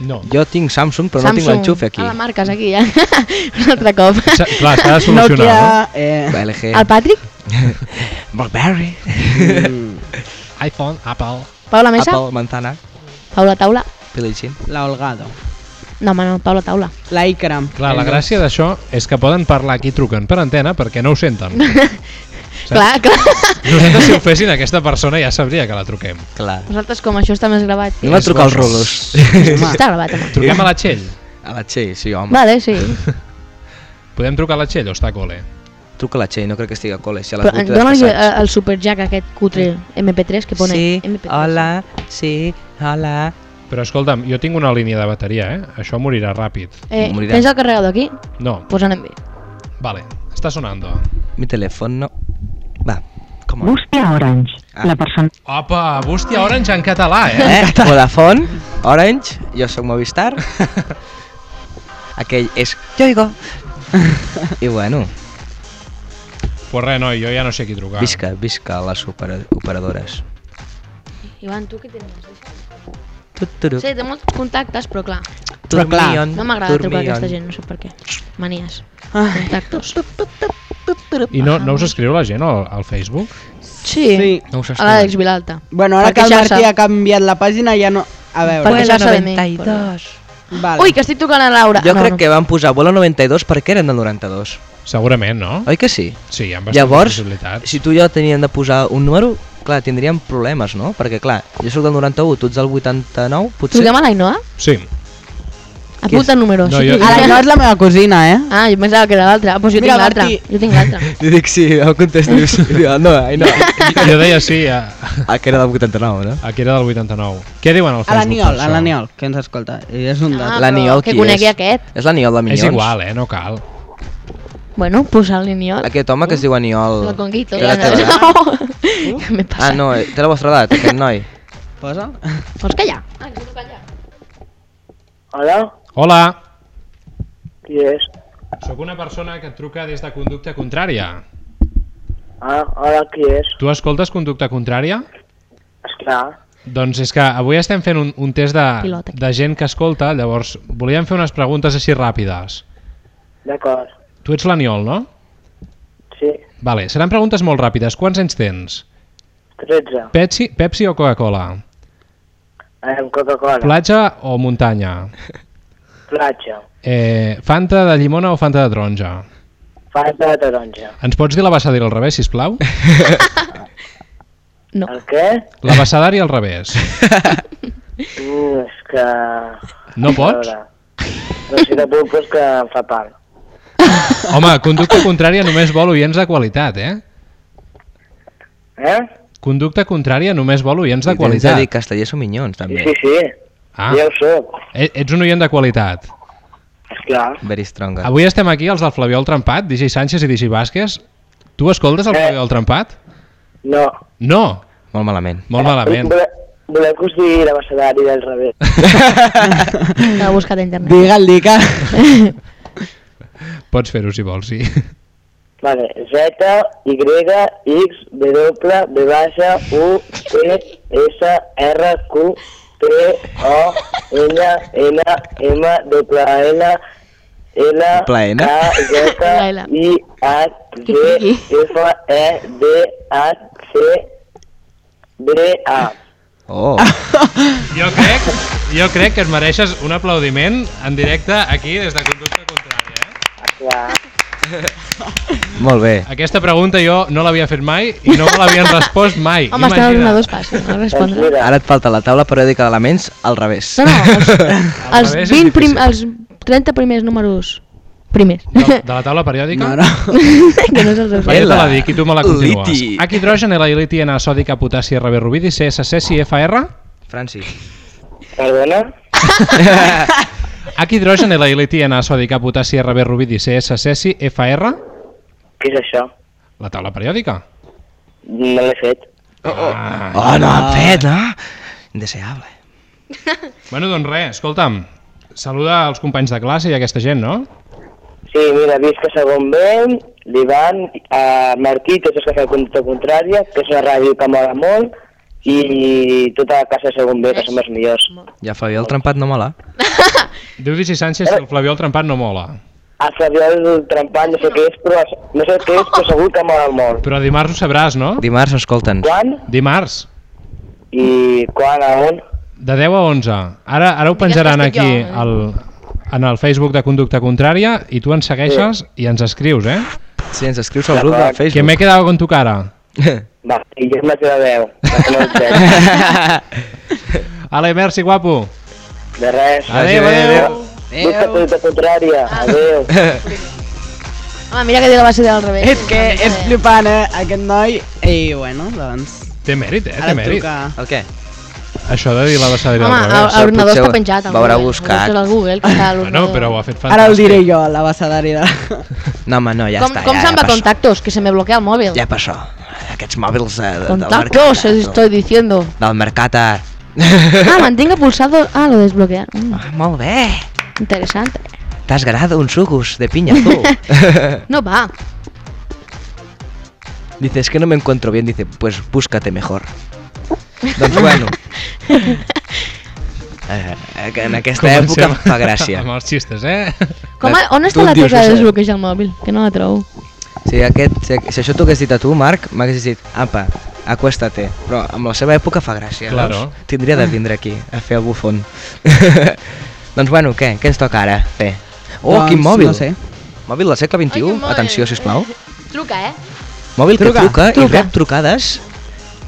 No. Jo tinc Samsung, però no tinc l'enxufe aquí. Ah, la marques aquí, ja. Un altre cop. Sa- Clar, s'ha de solucionar, Nokia... Eh... LG. El Patrick? Blackberry. no? iPhone, Apple... Paula Mesa? Apple, Manzana, Paula Taula? Pilichin. La Holgado. No, home, no, Paula Taula. La Ikram. Clar, la gràcia d'això és que poden parlar aquí truquen per antena perquè no ho senten. Clar, clar. Nosaltres si ho fessin aquesta persona ja sabria que la truquem. Clar. Nosaltres, com això està més gravat. Anem a trucar als rolos. Està gravat, home. Truquem a la Txell. A la Txell, sí, home. Vale, sí. Podem trucar a la Txell o està a col·le? Truca a la Txell, no crec que estigui a col·le. Si a les Però 8 dóna-li el superjack aquest cutre MP3 que pone Sí, MP3. hola, sí, hola. Però escolta'm, jo tinc una línia de bateria, eh? Això morirà ràpid. Eh, Morirà. tens el carregador aquí? No, Pues anem bé. vale, està sonando. Mi teléfono. Va, com on? Bústia Orange. La persona... Opa, bústia Orange en català, eh? Eh? Vodafone, Orange, jo sóc Movistar. Aquell és Yoigo. I bueno, Pues res, noi, jo ja no sé qui trucar. visca, visca les opera operadores. Ivan, tu què tens? Tuturu. Sí, té molts contactes, però clar. Però clar, no m'agrada trucar a aquesta gent, no sé per què. Manies. Ah. Contactos. I no, no us escriu la gent al, al Facebook? Sí, Sí. No us a l'Àlex Vilalta. Bueno, ara que el. Martí ha canviat la pàgina ja no... A veure... Per queixar-se de mi. 92. Vale. Ui, que estic tocant a Laura. Jo No, crec no. que van posar Vuelo 92 perquè eren del 92. Segurament, no? Oi que sí? Sí, hi ha bastantes Llavors, si tu i jo teníem de posar un número, clar, tindríem problemes, no? Perquè, clar, jo sóc del 91, tu ets del 89, potser... Truquem a l'Ainoa? Sí. Apunta números. No, jo- A la Ainhoa és la meva cosina, eh? Ah, jo pensava que era l'altre. Ah, doncs jo Mira, tinc l'altre. Martí. Jo tinc l'altre. Li dic sí, em contesta. dius, no, ai, no. Jo deia sí, a, Ah, que era del 89, no? a que era del 89. Què diuen al A Facebook? l'Aniol, per a l'Aniol, que ens escolta. I és un dat. Ah, L'Aniol però que qui conegui és? aquest. És l'Aniol de Minyons. És igual, eh? No cal. Bueno, posa l'Iniol. Aquest home que es diu Aniol... El Conguito. Té la Ja, teva edat? no. Què m'he Ah, no, eh, té la vostra edat, aquest noi. Posa? Vols callar? Ah, que puc callar. Hola, Hola, qui és? sóc una persona que et truca des de conducta contrària. Ah, hola, qui és? Tu escoltes conducta contrària? Esclar. Doncs és que avui estem fent un, un test de, Pilota. de gent que escolta, llavors volíem fer unes preguntes així ràpides. D'acord. Tu ets l'Aniol, no? Sí, Vale, seran preguntes molt ràpides. Quants anys tens? 13. Pepsi, Pepsi o Coca-Cola? Amb Coca-Cola. Platja o muntanya? Platja. Eh, Fanta de llimona o Fanta de taronja? Fanta de taronja. Ens pots dir l'abecedari al revés, sisplau? No. El què? L'abecedari al revés. Mm, és que... No pots? No si te puc, és que em fa pal. Home, conducta contrària només vol oients de qualitat, eh? Eh? Conducta contrària només vol oients de I tens de qualitat. dir castellers o minyons, també. Sí, sí. Ah, Ja ho soc. e- ets un oient de qualitat. Esclar. Very stronger. Avui estem aquí els del Flaviol Trempat, DJ Sánchez i DJ Vázquez. Tu escoltes el Eh. Flaviol Trempat? No. No, Molt malament. molt malament. Voleu, voleu que us digui l'abecedari del revés? L'he buscat a internet. Digue'l, digue. Pots fer-ho si vols, sí. Vale, Z, Y, X, W, B baixa, U, T, S, R, Q, P, O, N, N, M, W, N, L, Doble N? K, Z, I, H, G, F, E, D, H, C, B, A. Oh, Jo crec, jo crec que et mereixes un aplaudiment en directe aquí des de Conducta Contrària. Molt bé. Aquesta pregunta jo no l'havia fet mai i no me l'havien respost mai. Home, estem Imagina't. a dos passos, no respondre. Mira, Ara et falta la taula periòdica d'elements al revés. No, no, els, Al els, revés és 20 prim, els 30 primers números primers. De, de la taula periòdica? No, no. que no se'ls Va, jo te la dic i tu me la continues. Liti. Hidrogen, L liti, N sòdica, potassi, RB rubidi, CSC, CFR. Francis. perdona? H hidrogen, L liti, N sòdica, potassi, RB rubidi, CSC, CFR. Què és això? La taula periòdica. No l'he fet. Ah. Oh, no han fet, no? Indeseable. Bueno, doncs res, escolta'm. Saluda als companys de classe i a aquesta gent, no? Sí, mira, visc a segon B, l'Ivan, a Martí, tots els que fan conducta contrària, que és una ràdio que mola molt, i tota la classe de segon B, que som els millors. Ja Flaviol Trempat no mola. Diu Digi Sánchez que el Flaviol Trempat no mola. El Flaviol Trempant, no sé què és, però no sé què és, però segur que mola molt. Però dimarts ho sabràs, no? Dimarts escolten. Quan? Dimarts. I quan, a on? De 10 a 11. Ara, ara ho penjaran aquí jo, al, en el Facebook de Conducta Contrària i tu ens segueixes i ens escrius, eh? Sí, ens escrius al grup de Que Facebook. m'he quedado con tu cara. Va, i jo és la teva veu, que no et veig. Ale, merci, guapo. De res. Adéu, adéu. Busca conducta contrària. Adéu. Home, mira que dir la base del revés. És que és flipant, eh, aquest noi. I bueno, doncs... Té mèrit, eh? Té mèrit. truca. El què? Això de dir l'abraçadera Home, al el- revés. l'ordinador està penjat Veurà Google. buscat. Al Google, que està a Bueno, l'ordinador. però ho ha fet fantàstic. Ara el diré jo, l'abecedari de... No, home, no, ja com està. com ja, se'n ja va passó. contactos? Que se me bloquea el móvil. Ja passó. Aquests mòbils de, del Contactos, mercat. estoy diciendo. Del mercat. a- Ah, mantenga pulsado. Ah, lo desbloquear. Mm, Ah, molt bé. interesante. Un sugus de piña. No va. Dice, es que no me encuentro bien. Dice, pues búscate mejor. doncs bueno. Eh, que en aquesta època em fa gràcia. Amb els xistes, eh? Com on està la tecla de desbloquejar el mòbil? Que no la trobo. Si, aquest, si, si això t'ho hagués dit a tu, Marc, m'hagués dit, apa, acuéstate. Però amb la seva època fa gràcia, Claro. veus? Tindria de vindre aquí a fer el bufón. doncs bueno, què? Què ens toca ara fer? Oh, Doncs, quin mòbil! no sé. Mòbil del segle XXI? Ai, quin mòbil. Atenció, sisplau. Truca, eh? Mòbil Truca, que truca, i truca. rep trucades.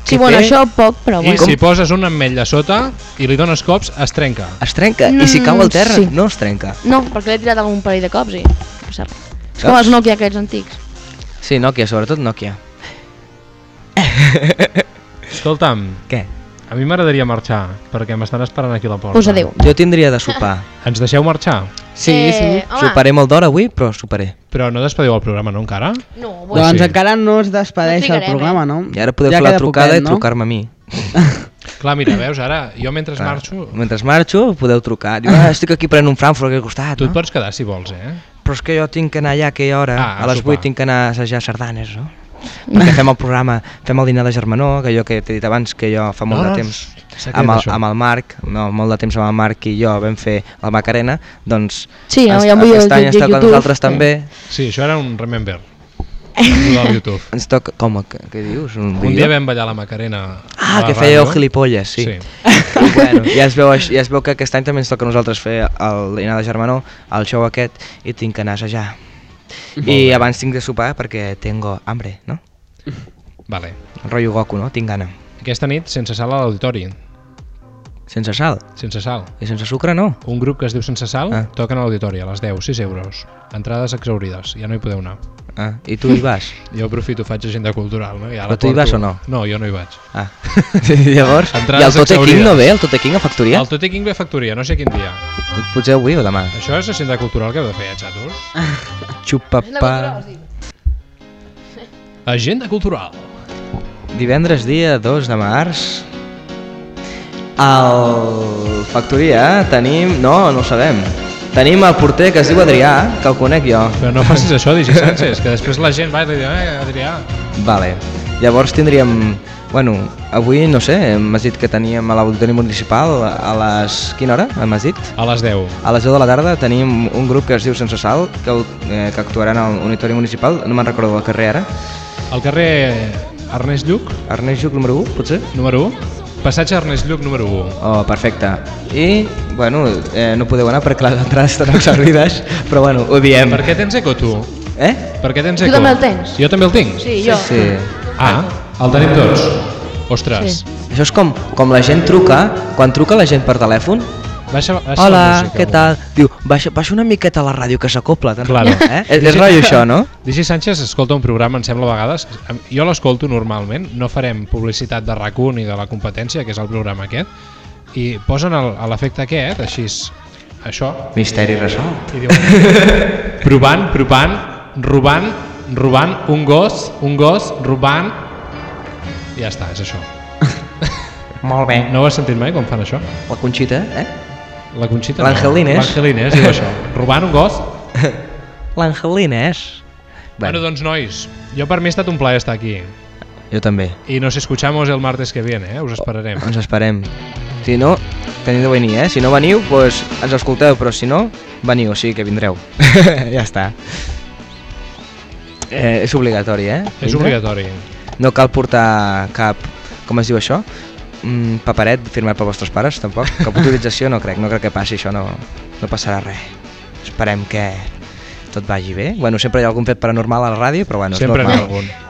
Sí, i bueno, té- això poc, però I bueno. si poses un ametll a sota i li dones cops, es trenca. Es trenca, Mm, i si cau al terra, sí. no es trenca. No, perquè l'he tirat algun parell de cops i... No passa res. És com els Nokia aquests antics. Sí, Nokia, sobretot Nokia. Escolta'm, Què? a mi m'agradaria marxar, perquè m'estan esperant aquí a la porta. Us adéu. Jo tindria de sopar. Ens deixeu marxar? Sí, Eh, sí. home. Soparé molt d'hora avui, però soparé. Però no despediu el programa, no, encara? No, bueno. Doncs sí. encara no es despedeix No el trigarem, programa, no? I ara podeu Ja fer la queda trucada poquet, i no? trucar-me a mi. Clar, mira, veus, ara, jo mentre Clar. marxo... Mentre marxo, podeu trucar. Diu, ah, estic aquí prenent un Frankfurt aquí al costat, Tu et no? pots quedar si vols, eh? Però és que jo tinc que anar allà a aquella hora, Ah, a a les sopar. 8 tinc que anar a assajar sardanes, no? Perquè fem el programa, fem el dinar de germanor, que jo que t'he dit abans, que jo fa molt No, no, de temps secret, amb el, amb el Marc, no, molt de temps amb el Marc i jo vam fer la Macarena, doncs Sí, un vídeo aquest any està amb YouTube. nosaltres també. Sí, això era un remember. Del YouTube. Ens toca... Com? Què, què dius? Un, Un dia vam ballar la Macarena Ah, que fèieu gilipolles, sí. Sí. I bueno, ja es, veu, ja es veu que aquest any també ens toca a nosaltres fer el dinar de germanor, el show aquest, i tinc que anar a assajar. I abans tinc de sopar perquè tengo hambre, no? Vale. Rotllo Goku, no? Tinc gana. Aquesta nit, sense sal a l'auditori. Sense sal? Sense sal. I sense sucre no? Un grup que es diu Sense Sal Ah. toquen a l'auditori a les 10, 6 euros. Entrades exaurides, ja no hi podeu anar. Ah, i tu hi vas? Jo aprofito, faig agenda cultural, no? I ara Però tu hi vas o no? No, jo no hi vaig. Ah. Llavors, i Entrades el Tote King no ve? El Tote King a Factoria? El Tote King ve a factoria, no sé quin dia. Potser avui o demà? Això és agenda cultural que heu de fer, eh, xatos? Xupapà... Agenda cultural. Divendres dia 2 de març al Factoria tenim... No, no ho sabem. Tenim el porter que es diu Adrià, que el conec jo. Però no facis això, Digi Sánchez, que després la gent va i diu, eh, Adrià. Vale. Llavors tindríem... Bueno, avui, no sé, m'has dit que teníem a l'Auditori Municipal a les... Quina hora m'has dit? A les 10. A les 10 de la tarda tenim un grup que es diu Sense Sal, que, eh, que actuaran al Auditori Municipal, no me'n recordo del carrer ara. Al carrer Ernest Lluc, Ernest Lluc, número 1, potser? número 1. Passatge Ernest Lluc, número 1. Oh, perfecte. I, bueno, eh, no podeu anar perquè les entrades estan exaurides, però bueno, ho diem. Per què tens eco, tu? Eh? Per què tens Tu eco? també el tens? Jo també el tinc? Sí, jo. Sí. Ah, el tenim tots. Ostres. Sí. Això és com, com la gent truca, quan truca la gent per telèfon, Baixa, baixa Hola, la música. què tal? Diu, baixa, baixa una miqueta a la ràdio que s'acopla. te'n Claro. Eh? És, és rotllo això, no? Digi Sánchez escolta un programa, em sembla a vegades, jo l'escolto normalment, no farem publicitat de rac ni de la competència, que és el programa aquest, i posen l'efecte aquest, així, això, Misteri resolt. i diuen, provant, provant, robant, robant, un gos, un gos, robant, i ja està, és això. Molt bé. No ho has sentit mai quan fan això? La Conxita, eh? La Conxita L'Angelines. no. L'Angelines diu això. Robant un gos? L'Angelines. Bueno, doncs nois, jo per mi ha estat un plaer estar aquí. Jo també. Y nos escuchamos el martes que viene, eh? Us esperarem. Ens esperem. Si no, teniu de venir, eh? Si no veniu, doncs ens escolteu, però si no, veniu, o sigui que vindreu. ja està. Eh, és obligatori, eh? És Vindre? obligatori. No cal portar cap... Com es diu això? Mm, paperet firmat pels vostres pares, tampoc. Cap autorització no crec, no crec que passi això, no, no passarà res. Esperem que tot vagi bé. Bueno, sempre hi ha algun fet paranormal a la ràdio, però bueno, Sempre és n'hi ha normal. algun.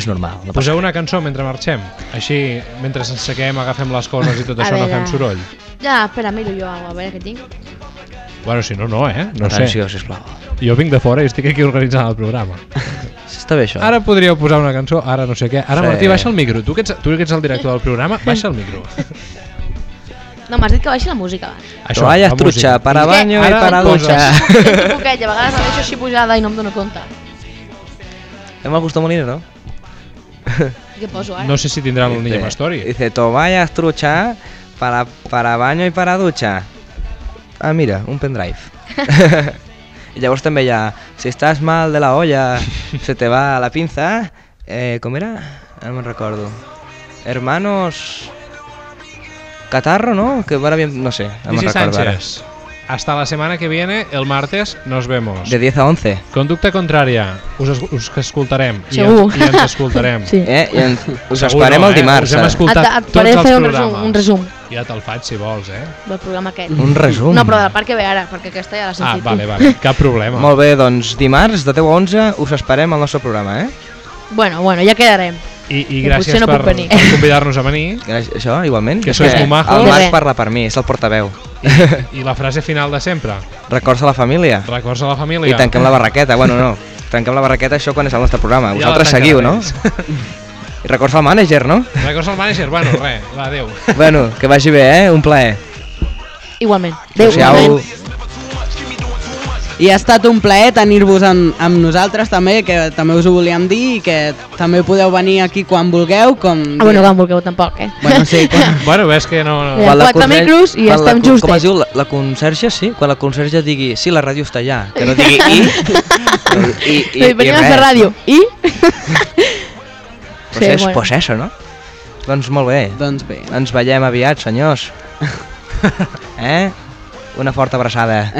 És normal. No. Poseu una cançó mentre marxem. Així, mentre ens aixequem, agafem les coses i tot A això no veure. fem soroll. Ja, espera, miro jo a veure què tinc. Bueno, si no, no, eh? No Atenció, sé. sisplau. Jo vinc de fora i estic aquí organitzant el programa. Està bé això. Ara podríeu posar una cançó, ara no sé què. Ara, Sí. Martí, baixa el micro. Tu que ets, tu que ets el director del programa, baixa el micro. No, m'has dit que baixi la música abans. Això, Toallas la trucha, música. para baño i Ara para ducha. Sento poquet, a vegades la deixo així pujada i no em dono compte. Hem Gusto Molina, no? Ara? No sé si tindran el Niño Pastori. Dice, toallas trucha, para, para baño i para ducha. Ah, mira, un pendrive. I llavors també hi ha, si estàs mal de la olla, se te va la pinza, eh, com era? No me'n recordo. Hermanos... Catarro, ¿no? Que ahora bien, no sé, no me'n ara. Hasta la semana que viene, el martes, nos vemos. De 10 a 11. Conducta contrària. Us, es- us escoltarem. I, Segur. ens- I ens escoltarem. Sí. Eh? I ens, us Segur esperem no, el eh? dimarts. Us hem eh? escoltat Et- et tots els fer un resum, programes. un resum. Ja te'l faig, si vols, eh? del programa aquest. Un resum. No, però de la part que ve ara, perquè aquesta ja l'has Ah, sentit vale, tu. vale. Cap problema. Molt bé, doncs dimarts de 10 a 11 us esperem al nostre programa, eh? Bueno, bueno, ja quedarem. I, i gràcies no per, per convidar-nos a venir. Gràcies, això, igualment. Que És sois molt majos. El Marc parla per mi, és el portaveu. I la frase final de sempre. Records a la família. Records a la família. I tanquem la barraqueta. Bueno, no. Tanquem la barraqueta, això quan és el nostre programa. Ja Vosaltres seguiu, no? I records al mànager, no? Records al manager. Bueno, res. Va, adéu. Bueno, que vagi bé, eh? Un plaer. Igualment. Adéu, igualment. I ha estat un plaer tenir-vos amb, amb nosaltres també, que també us ho volíem dir i que també podeu venir aquí quan vulgueu, com... Ah, bueno, quan vulgueu tampoc, eh? Bueno, sí, quan... Bueno, ves que no... no. Quan la quatre conser- micros i quan estem la, con- Com es diu? La, la conserge, sí? Quan la conserge digui, sí, la ràdio està allà. Que no digui i. I, i, I, venim a fer ràdio. I? Pues, Sí, és, bueno. pues eso, no? Doncs molt bé. Doncs bé. Ens veiem aviat, senyors. eh? Una forta abraçada.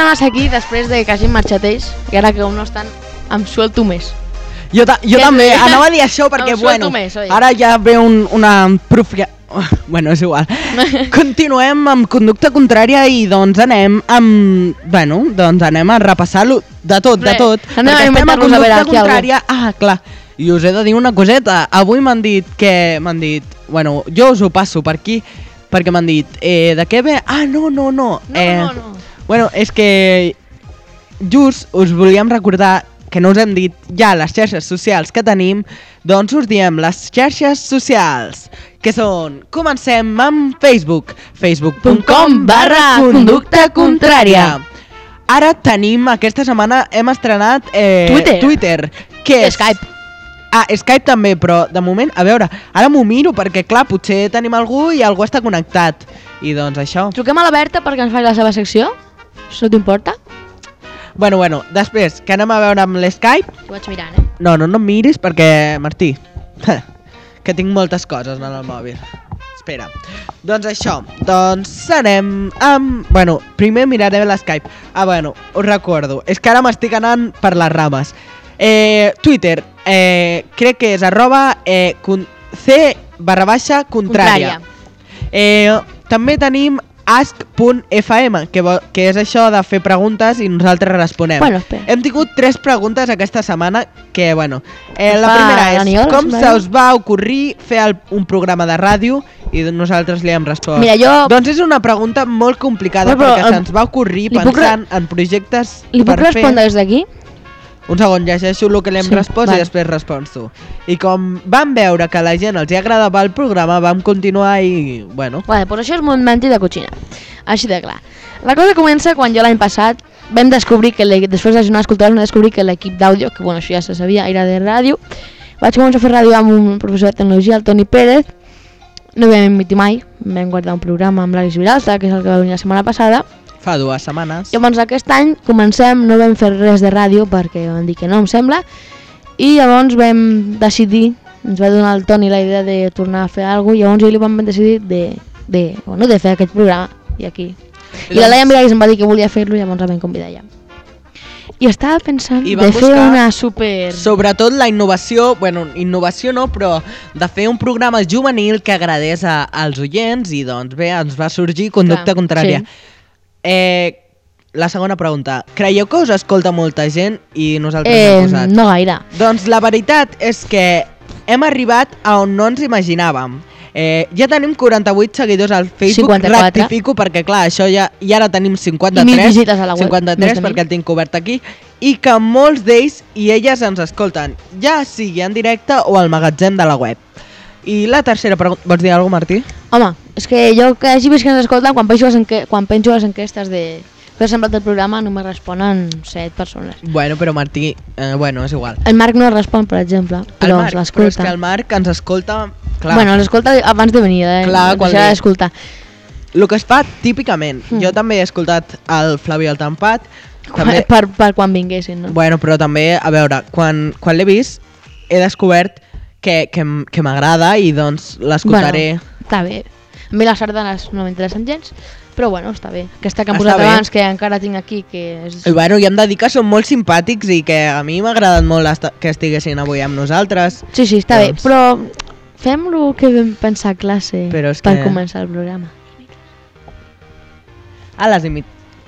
A aquí després de que hagin marxat ells, i ara que un no estan, em suelto més. Jo, ta jo també anava a dir això perquè, Em bueno, més, oi? ara ja ve un, una profia... Bueno, és igual. Continuem amb conducta contrària i doncs anem amb... Bueno, doncs anem a repassar-lo de tot, de tot. anem a perquè estem a inventar-nos a veure conducta aquí algú. contrària... Ah, clar. I us he de dir una coseta. Avui m'han dit que... M'han dit... Bueno, jo us ho passo per aquí perquè m'han dit... Eh, de què ve? Ah, no, no, no. No, eh, no, no. Bueno, és que just us volíem recordar que no us hem dit ja les xarxes socials que tenim, doncs us diem les xarxes socials, que són... Comencem amb Facebook, facebook.com barra conducta contrària. Ara tenim, aquesta setmana hem estrenat eh, Twitter. Twitter, que és... Skype. Ah, Skype també, però de moment, a veure, ara m'ho miro perquè clar, potser tenim algú i algú està connectat. I doncs això. Truquem a la Berta perquè ens faci la seva secció? Això t'importa? Bueno, bueno, després, que anem a veure amb l'Skype. Ho vaig mirant, eh? No, no, no em miris perquè, Martí, que tinc moltes coses en el mòbil. Espera. Doncs això, doncs anem amb... Bueno, primer miraré l'Skype. Ah, bueno, us recordo. És que ara m'estic anant per les rames. Eh, Twitter, eh, crec que és arroba eh, con, C barra baixa contrària. Eh, també tenim ask.fm, que, que és això de fer preguntes i nosaltres responem. Bueno, espera. Hem tingut tres preguntes aquesta setmana que, bueno, eh, la primera és l'Aniol, com se us va ocorrir fer el, un programa de ràdio i nosaltres li hem respost. Mira, jo- Doncs és una pregunta molt complicada Però, però, perquè se'ns va ocorrir puc re- pensant en projectes Li puc respondre fer... des d'aquí? Un segon, llegeixo el que li hem Sí, respost vale. i després respons tu. I com vam veure que a la gent els hi agradava el programa, vam continuar i, bueno... Vale, doncs això és molt menti de cotxina. Així de clar. La cosa comença quan jo l'any passat vam descobrir que, després de jornades culturals, vam descobrir que l'equip d'àudio, que bueno, això ja se sabia, era de ràdio, vaig començar a fer ràdio amb un professor de tecnologia, el Toni Pérez, no vam emitir mai, vam guardar un programa amb l'Àlex Viralta, que és el que va venir la setmana passada, Fa dues setmanes. Llavors aquest any comencem, no vam fer res de ràdio perquè vam dir que no em sembla i llavors vam decidir, ens va donar el Toni la idea de tornar a fer alguna cosa i llavors jo li vam decidir de, de, bueno, de fer aquest programa i aquí. I la Laia Miralles em va dir que volia fer-lo i llavors la vam convidar ja. I estava pensant I de fer una super... Sobretot la innovació, bueno, innovació no, però de fer un programa juvenil que agradés a, als oients i doncs bé, ens va sorgir conducta Clar, contrària. sí. Eh, la segona pregunta. Creieu que us escolta molta gent i nosaltres Eh, hem posat? no gaire. Doncs la veritat és que hem arribat a on no ens imaginàvem. Eh, ja tenim 48 seguidors al Facebook, 54. rectifico perquè clar, això ja, i ara tenim 53, I a la web, 53 més de mil. perquè el tinc obert aquí, i que molts d'ells i elles ens escolten, ja sigui en directe o al magatzem de la web. I la tercera pregunta, vols dir alguna cosa, Martí? Home, és que jo que hagi vist que ens escolten, quan penjo les, enque quan penjo les enquestes de fer semblat del programa, només responen 7 persones. Bueno, però Martí, eh, bueno, és igual. El Marc no respon, per exemple, El però Marc, ens però és que l'escolta. el Marc ens escolta... Clar, Bueno, l'escolta abans de venir, eh? Clar, quan Deixarà ve. d'escoltar. El que es fa típicament, Mm. jo també he escoltat el Flavi el Tampat, també, per, per quan vinguessin, no? bueno, però també, a veure, quan, quan l'he vist he descobert que, que, que m'agrada i doncs l'escoltaré. Bueno, està bé. A mi les sardanes no m'interessen gens, però bueno, està bé. Aquesta que Està posat abans, que encara tinc aquí, que és... I bueno, i hem de dir que són molt simpàtics i que a mi m'ha agradat molt que estiguessin avui amb nosaltres. Sí, sí, està Doncs- bé, però fem lo que vam pensar a classe Però és per que- començar el programa. A les imit...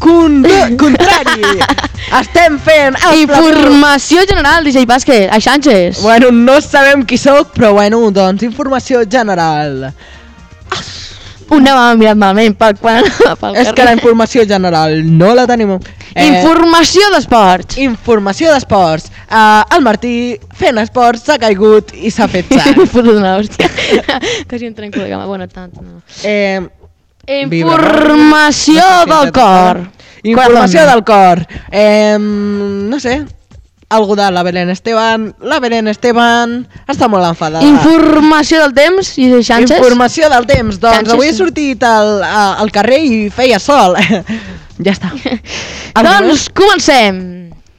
Bueno, Perquè co- comença- dic la, la Xx, calla, pregunta calla. número 3. Molt bona nit, DJ Sánchez! Què Hola, tal? molt bona nit, DJ Vázquez. Bueno, Des de directe des del 100.5 de la FM, Des les del 100. notícies del Flaviol Trempat. El Flaviol con... contrari. Estem fent. Informació general, DJ Vázquez, a Sánchez. Bueno, no sabem qui sóc, però bueno, doncs informació general. Un home m'ha mirat malament pel, pel, pel És que la informació general no la tenim. Eh, Informació d'esports. Informació d'esports. Uh, el Martí, fent esports, s'ha caigut i s'ha fet sang. Fotut una hòstia. Quasi em trenco la cama. Bueno, tant, no. eh, Informació del cor. Informació del cor. Eh, no sé, algú de la Belén Esteban. La Belén Esteban està molt enfadada. Informació del temps, DJ Sánchez. Informació del temps. Doncs Sánchez. avui he sortit al, al carrer i feia sol. ja està. Doncs comencem.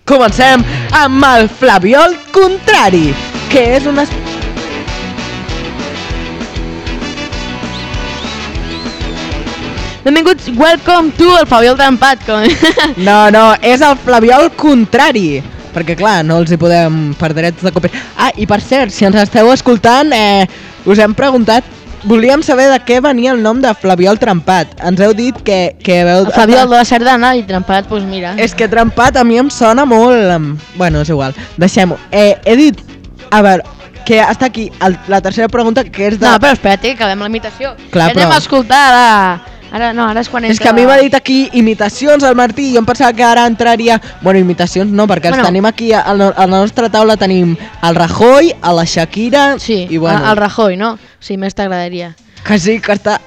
Comencem amb el Flaviol contrari, que és una... Benvinguts, welcome to el Fabiol Trempat. Com... No, no, és el Flaviol contrari. Perquè, clar, no els hi podem per drets de copy. Ah, i per cert, si ens esteu escoltant, eh, us hem preguntat Volíem saber de què venia el nom de Flaviol Trempat. Ens heu dit que, que veu... El Fabiol de la Sardana i Trempat, doncs mira. És que Trempat a mi em sona molt... Bueno, és igual, deixem-ho. Eh, he dit, a veure, que està aquí el, la tercera pregunta, que és de... No, però espera't, que acabem la imitació. Clar, Ja anem però- a escoltar ara... Ara, no, ara és quan És que a mi m'ha dit aquí imitacions al Martí i jo em pensava que ara entraria... Bueno, imitacions no, perquè Bueno. bueno. tenim aquí, a la, a la nostra taula tenim el Rajoy, a la Shakira... Sí, i bueno, el Rajoy, no? Sí, més t'agradaria. que sí, que està...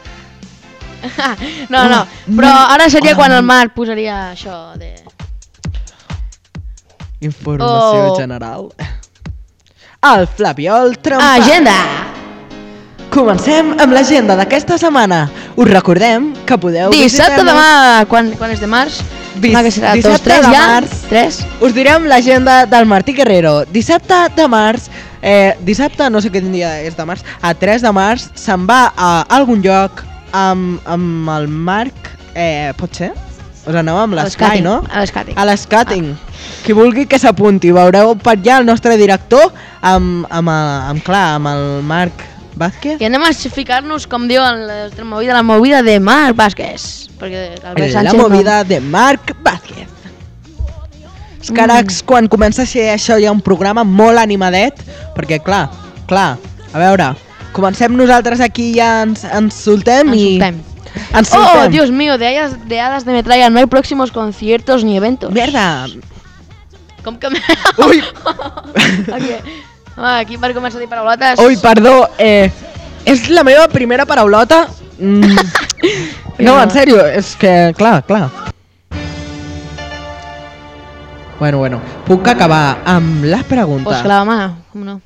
No, no, però ara seria quan el Marc posaria això de... Informació Oh. general. El Flaviol Trempat. Agenda! Comencem amb l'agenda d'aquesta setmana. Us recordem que podeu Dissabte visitar-nos- demà, quan, quan és de març? Dis- Demà que serà? Dos, dissabte tres de ja? març. Tres? Us direm l'agenda del Martí Guerrero. Dissabte de març, eh, dissabte, no sé quin dia és de març, a 3 de març se'n va a algun lloc amb, amb el Marc, eh, pot ser? Us aneu amb l'Sky, no? a l'Skating. A l'Skating. Qui vulgui que s'apunti, veureu per allà el nostre director amb, amb, amb, amb, clar, amb el Marc Vázquez. I anem a ficar-nos, com diuen, la nostra movida, la movida de Marc Vázquez. Perquè Albert La movida de Marc Vázquez. Que ara Mm. quan comença a ser això ja un programa molt animadet, perquè clar, clar, a veure, comencem nosaltres aquí ja ens, ens soltem Ens i... soltem. Ens Oh, soltem. Dios mío, de hadas, de hadas de metralla no hay próximos conciertos ni eventos. Mierda. Com que... Ui. aquí, home, aquí per començar a dir paraulotes... Ui, perdó, eh, és la meva primera paraulota. Mm, no, en sèrio, és que, clar, clar. Bueno, bueno, puc acabar amb la pregunta. Pues la mà, com no.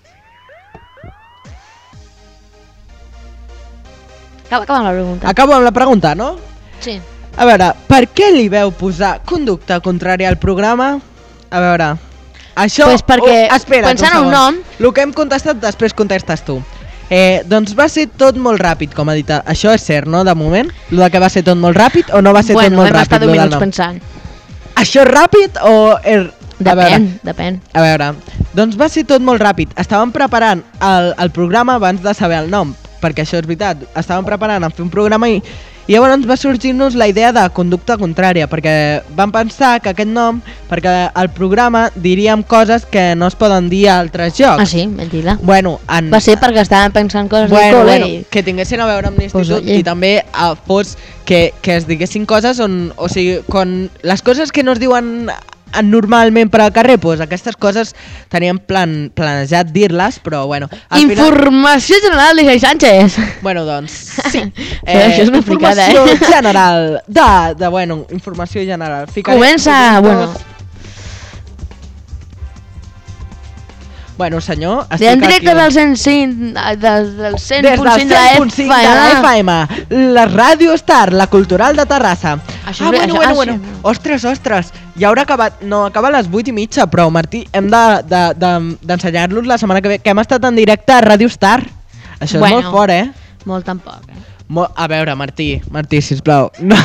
Acaba, acaba amb la pregunta. Acabo amb la pregunta, no? Sí. A veure, per què li veu posar conducta contrària al programa? A veure, això... Pues perquè, oh, espera't pensant en un nom- El que hem contestat, després contestes tu. Eh, doncs va ser tot molt ràpid, com ha dit. Això és cert, no, de moment? Lo de que va ser tot molt ràpid o no va ser bueno, tot molt vam estar ràpid? 10 lo del minuts pensant. Això és ràpid o... Er... A veure, Depèn, depèn. a veure, doncs va ser tot molt ràpid. Estàvem preparant el, el programa abans de saber el nom, perquè això és veritat. Estàvem preparant a fer un programa i, i llavors va sorgir-nos la idea de conducta contrària, perquè vam pensar que aquest nom, perquè al programa diríem coses que no es poden dir a altres llocs. Ah, sí? Mentida. Bueno, en, Va ser perquè estàvem pensant coses del bueno, col·le bueno, i... que tinguessin a veure amb l'institut Pues, i també eh, fos que, que es diguessin coses on, o sigui, quan les coses que no es diuen normalment per al carrer, doncs aquestes coses teníem plan, planejat dir-les, però bueno... al Informació general de Xavi Sánchez. Bueno, doncs, sí. Però això és una fricada, eh? informació general, de, de, bueno, informació general. Ficaré Comença, bueno. Bueno, senyor, De en directe del 105, del, del 100.5 Des del de la 100.5 de la FM. FM, la Ràdio Star, la Cultural de Terrassa. Això ah, és- bueno, això- bueno, ah, bueno. sí. Ostres, ostres, ja haurà acabat, no, acaba a les 8 i mitja, però Martí, hem d'ensenyar de, de, d'ensenyar-los la setmana que ve, que hem estat en directe a Ràdio Star. Això Bueno. és molt fort, eh? Molt tampoc. Eh? A veure, Martí, Martí, sisplau, no,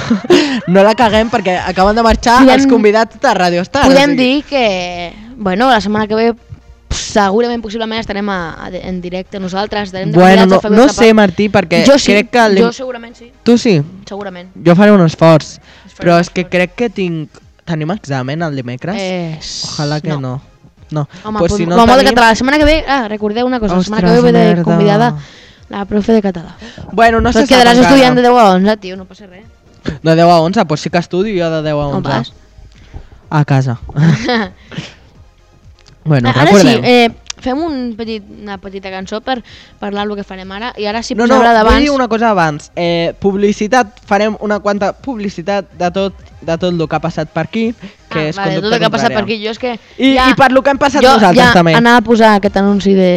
no la caguem perquè acaben de marxar Podem- els convidats de Ràdio Star. Podem o sigui. dir que, bueno, la setmana que ve segurament, possiblement estarem a, a, en directe nosaltres. Estarem de Bueno, convidats a no, no sé. Martí, perquè jo sí, crec que... Jo segurament sí, Tu sí? segurament. Jo faré un esforç, però és que crec que tinc... Tenim examen el dimecres? Eh, Ojalà que no. no. No, Home, pues pues, si no molt de tenim... català. La setmana que ve, ah, recordeu una cosa, la setmana que ve Ostres, ve de merda. convidada la profe de català. Bueno, no se et sap quedaràs encara. estudiant de 10 a 11, tio, no passa res. De 10 a 11, doncs sí que estudio jo de 10 a On 11. vas? A casa. bueno, ara sí, recordem. eh, fem un petit, una petita cançó per parlar el que farem ara i ara si no, no, d'abans... dir una cosa abans. Eh, publicitat, farem una quanta publicitat de tot de tot el que ha passat per aquí, que ah, és vale, tot el que ha passat per aquí. Jo és que I, ja, I per lo que hem passat jo nosaltres ja també. anava a posar aquest anunci de...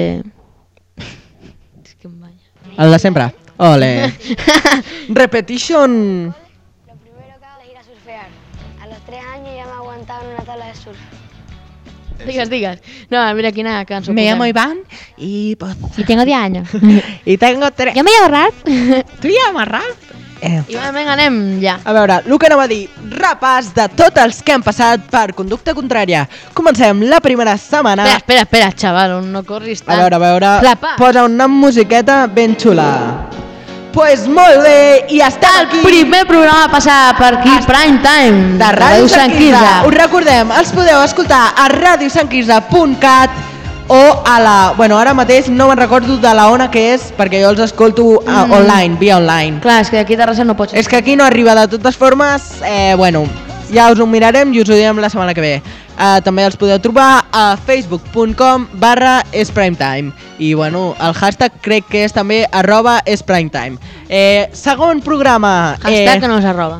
El de sempre. Ole. Repetition. A los tres años ya me aguantaba en una tabla de surf. Digues, digues. No, mira quina cançó Me llamo. Iván y pues... Y tengo 10 años. y tengo tres... Yo me llamo Ralph. Tu llames Ralph? Eh. I va, vinga, anem ja. A veure, el que anava a dir, repàs de tots els que han passat per conducta contrària. Comencem la primera setmana. Espera, espera, espera, xaval, no corris A tant. veure, a veure, Repàs. posa una musiqueta ben xula. Pues molt bé, i estem El aquí. primer programa a passar per aquí, Prime Time, de Ràdio Sant Quirze. Us recordem, els podeu escoltar a radiosanquirze.cat o a la... Bueno, ara mateix no me'n recordo de la ona que és, perquè jo els escolto uh, Mm. online, via online. Clar, és que aquí a Terrassa no pots... És que aquí no arriba de totes formes, eh, bueno, ja us ho mirarem i us ho direm la setmana que ve. Uh, també els podeu trobar a facebook.com barra esprimetime i bueno, el hashtag crec que és també arroba esprimetime. Eh, segon programa... Hashtag eh, que no és arroba.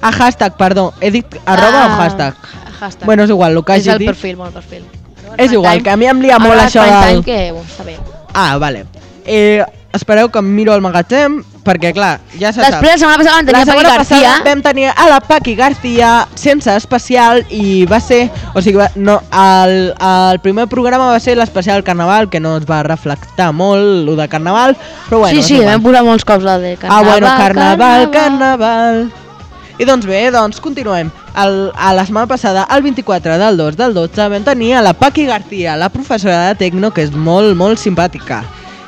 a hashtag, perdó, he dit arroba Ah, o hashtag? Hashtag. Bueno, és igual, el que És hagi el dit. perfil, molt perfil. És igual, que a mi em lia molt Arroba això del... Que bueno, està bé. Ah, vale. Eh, espereu que em miro el magatzem, perquè clar, ja se sap. Després, la setmana passada vam tenir la Paqui García. vam tenir a la Paqui García sense especial i va ser, o sigui, va, no, el, el primer programa va ser l'especial Carnaval, que no es va reflectar molt, lo de Carnaval, però bueno, sí, sí, vam posar molts cops la de Ah, Carnaval. bueno, Carnaval, Carnaval... I doncs bé, doncs continuem. El, a la setmana passada, el 24 del 2 del 12, vam tenir a la Paqui García, la professora de Tecno, que és molt, molt simpàtica.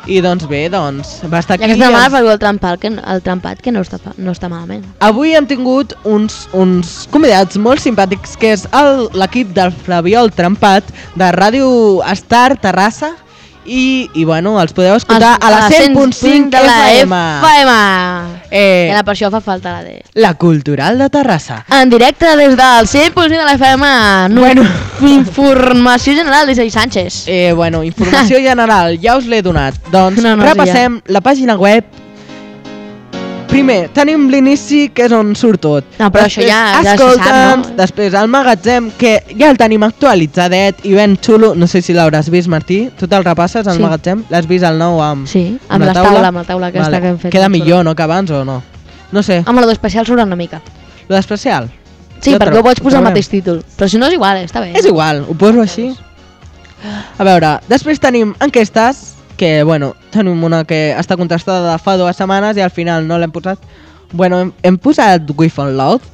I doncs bé, doncs va estar I aquí... aquesta setmana ens- el trampat, que, el trampat que no està, no està malament. Avui hem tingut uns, uns convidats molt simpàtics, que és el- l'equip del Flaviol Trempat, de Ràdio Estar Terrassa, i, i bueno, els podeu escoltar a la 100.5 de la FM. FM. Eh, I ara per això fa falta la de... la Cultural de Terrassa. En directe des del 100.5 de la FM. No, bueno. Informació general de Xavi Sánchez. Eh, bueno, informació general, ja us l'he donat. Doncs No, no, repassem la pàgina web. Primer, tenim l'inici, que és on surt tot. No, però això ja- ja se sap, no? Després, el magatzem, que ja el tenim actualitzadet i ben xulo. No sé si l'hauràs vist, Martí. Tu te'l repasses, el Sí. magatzem? L'has vist el nou amb, Sí, amb la la taula, amb la taula aquesta que hem fet. Queda millor, no, que abans o no? No sé. Amb la d'especial surt una mica. Lo d'especial? Sí, Ja perquè ho pots posar al trobarem. mateix títol. Però si no és igual, eh, està bé. És igual, ho poso així. A veure, després tenim enquestes, que, bueno, tenim una que està contrastada de fa dues setmanes i al final no l'hem posat. Bueno, hem, hem posat We Found Love.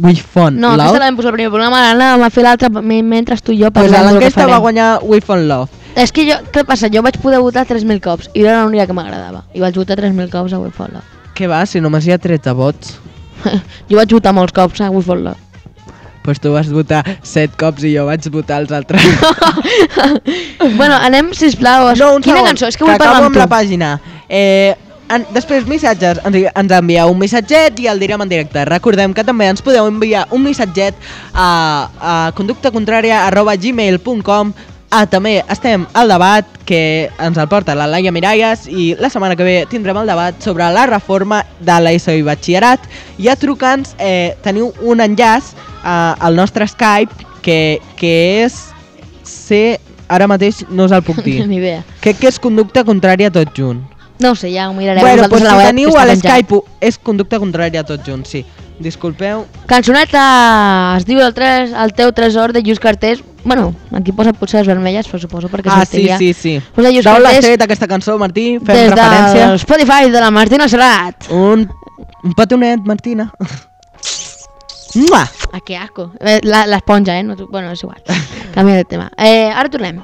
We Found No, Love. aquesta l'hem posat al primer programa, ara a fer l'altra me- mentre tu i jo pues parlem que l'enquesta va guanyar We Found Love. És que jo, què passa? Jo vaig poder votar 3.000 cops i era l'única que m'agradava. I vaig votar 3.000 cops a We Fall Love. Què va, si només hi ha 13 vots? Jo vaig votar molts cops a We Fall Love. Pues tu vas votar 7 cops i jo vaig votar els altres. bueno, anem, sisplau. No, un Quina segon, cançó? És que vull acabo parlar amb amb tu. la pàgina. Eh, en, després missatges, ens, ens envieu un missatget i el direm en directe. Recordem que també ens podeu enviar un missatget a, a conductacontrària arroba gmail.com Ah, també estem al debat que ens el porta la Laia Miralles i la setmana que ve tindrem el debat sobre la reforma de l'ESO i batxillerat. Ja truca'ns, eh, teniu un enllaç eh, al nostre Skype que, que és C... Ara mateix no us el puc dir. Ni idea. Crec que és conducta contrària tot junt. No sé, ja ho mirarem Bueno, doncs a si teniu que a l'Skype és conducta contrària tot junt, sí. Disculpeu. Cançoneta, es diu el, tres, el teu tresor de Lluís Cartés. Bueno, aquí posa potser les vermelles, però suposo perquè Ah, sí, sortiria. sí, sí. Posa Lluís l'has Cartés tret aquesta cançó, Martí? Fem des referència. del Spotify de la Martina Serrat. Un, un petonet, Martina. Mua! Ah, que asco. Eh, la- L'esponja, eh? No, tu- bueno, és igual. Canvia de tema. Eh, ara tornem.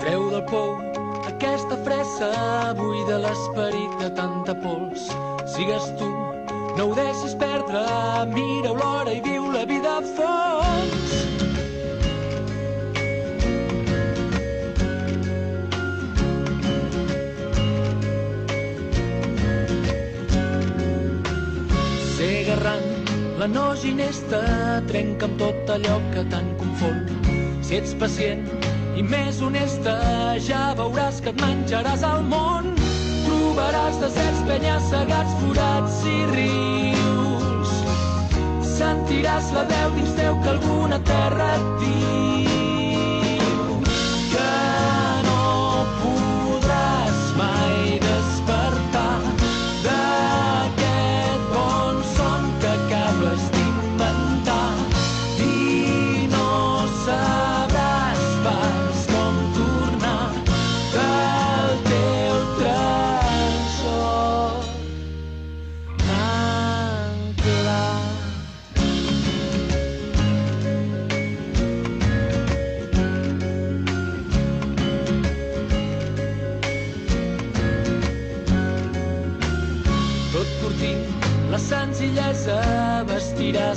Treu del pou aquesta fressa buida l'esperit de tanta pols. Sigues tu, no ho deixis perdre, mira l'hora i viu la vida a fons. La no ginesta trenca amb tot allò que tant confon. Si ets pacient i més honesta, ja veuràs que et menjaràs al món. Trobaràs deserts, penyes, segats, forats i rius. Sentiràs la veu dins teu que alguna terra et diu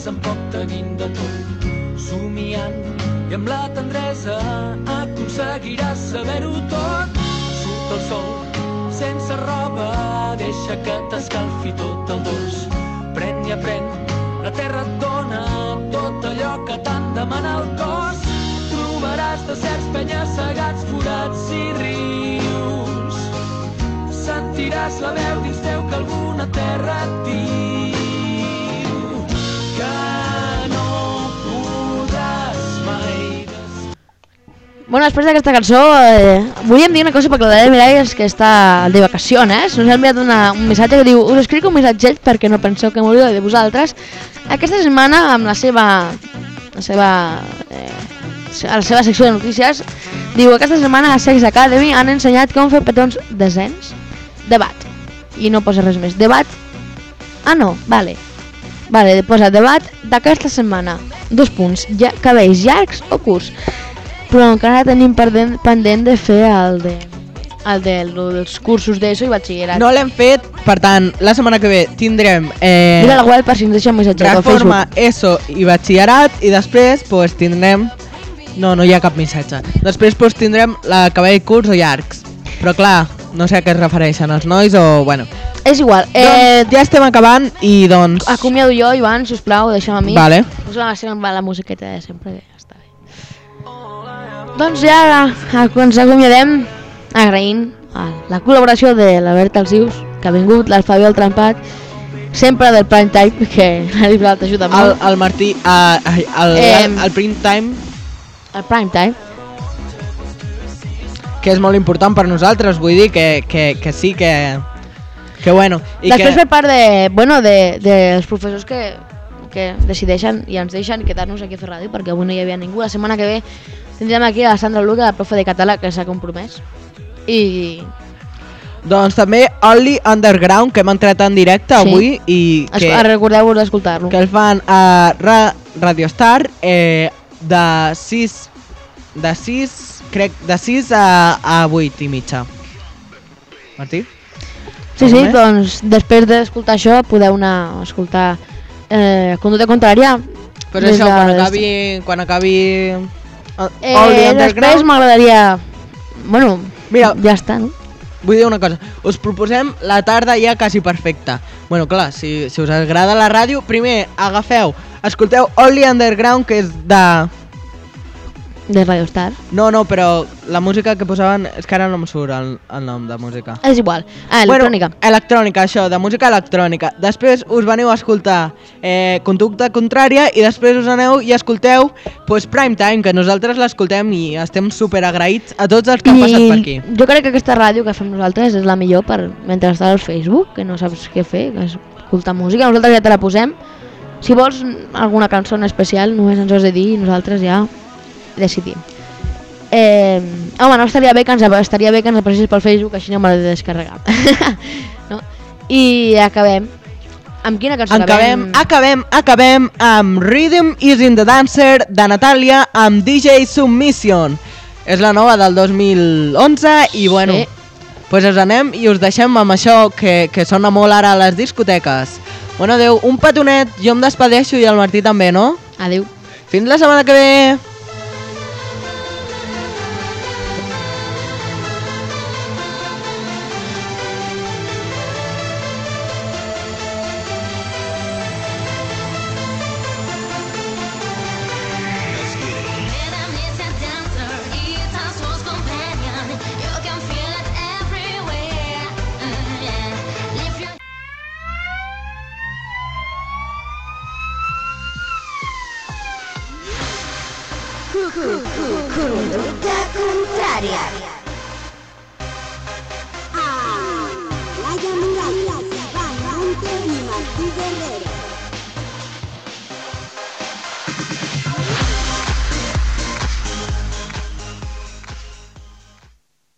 vestiràs amb poc tenint de tot somiant i amb la tendresa aconseguiràs saber-ho tot. Surt el sol sense roba deixa que t'escalfi tot el dors pren i aprèn la terra et dona tot allò que tant demana el cos. Trobaràs deserts, penyes, segats, forats i rius. Sentiràs la veu dins teu que alguna terra et diu Bueno, després d'aquesta cançó, eh, volíem dir una cosa perquè la Laia Miralles, que està de vacaciones, nos ha enviat una, un missatge que diu us escric un missatget perquè no penseu que m'oblido de vosaltres. Aquesta setmana, amb la seva, la seva, eh, la seva secció de notícies, diu aquesta setmana a Sex Academy han ensenyat com fer petons desens. Debat. I no posa res més. Debat. Ah, no, vale. Vale, posa debat d'aquesta setmana. Dos punts. Ja, cabells llargs o curts? Però encara tenim pendent, pendent de fer el de el de, dels cursos d'ESO i batxillerat. No l'hem fet, per tant, la setmana que ve tindrem eh, Mira la web per si ens deixa un missatge al reforma, Facebook. ESO i batxillerat i després pues, tindrem... No, no hi ha cap missatge. Després pues, tindrem la cabell curts o llargs. Però clar, no sé a què es refereixen els nois o... Bueno. És igual. Eh, Doncs ja estem acabant i doncs... Acomiado jo, Ivan, sisplau, deixa'm a mi. Vale. Posa la, seva- la musiqueta de sempre. Ja està bé. Doncs ja ens acomiadem agraint a la col·laboració de la Berta Alsius, que ha vingut, el Trampat, sempre del prime time, que ha dit l'altre ajuda El, molt. el Martí, uh, el, Eh, el, el print time, El prime time. que és molt important per nosaltres, vull dir que, que, que sí que... Que bueno, i Després que... per part de, bueno, de, dels professors que, que decideixen i ens deixen quedar-nos aquí a fer ràdio perquè avui no hi havia ningú. La setmana que ve tindrem aquí a la Sandra Luca, la profe de català, que s'ha compromès. I Doncs també Only Underground, que hem entrat en directe Sí. avui i es, que, recordeu-vos d'escoltar-lo. que el fan a Ra Radio Star eh, de 6 de 6 crec de 6 a, a 8 i mitja Martí? Sí, sí, doncs després d'escoltar això podeu anar a escoltar eh, conducta contrària. Des això, de- quan acabi... Quan acabi... Eh, Only després m'agradaria... Bueno, Mira, ja està, no? Vull dir una cosa, us proposem la tarda ja quasi perfecta. Bueno, clar, si, si us agrada la ràdio, primer agafeu, escolteu Only Underground, que és de... De Radio Star. No, no, però la música que posaven, és que ara no em surt el, el nom de música. És igual. Ah, electrònica. Bueno, electrònica, això, de música electrònica. Després us veniu a escoltar eh, Conducta Contrària i després us aneu i escolteu pues, Prime Time, que nosaltres l'escoltem i estem super agraïts a tots els que han passat per aquí. jo crec que aquesta ràdio que fem nosaltres és la millor per mentre estàs al Facebook, que no saps què fer, que escoltar música. Nosaltres ja te la posem. Si vols alguna cançó en especial, només ens ho has de dir i nosaltres ja decidim. Eh, home, no estaria bé que ens, estaria bé que ens apareixés pel Facebook, així no m'ha de descarregar. no? I acabem. Amb quina cançó Acabem, acabem, acabem amb Rhythm is in the Dancer de Natàlia amb DJ Submission. És la nova del 2011 i bueno, Sí. pues us anem i us deixem amb això que, que sona molt ara a les discoteques. Bueno, adeu, un petonet, jo em despedeixo i el Martí també, no? Adeu. Fins la setmana que ve.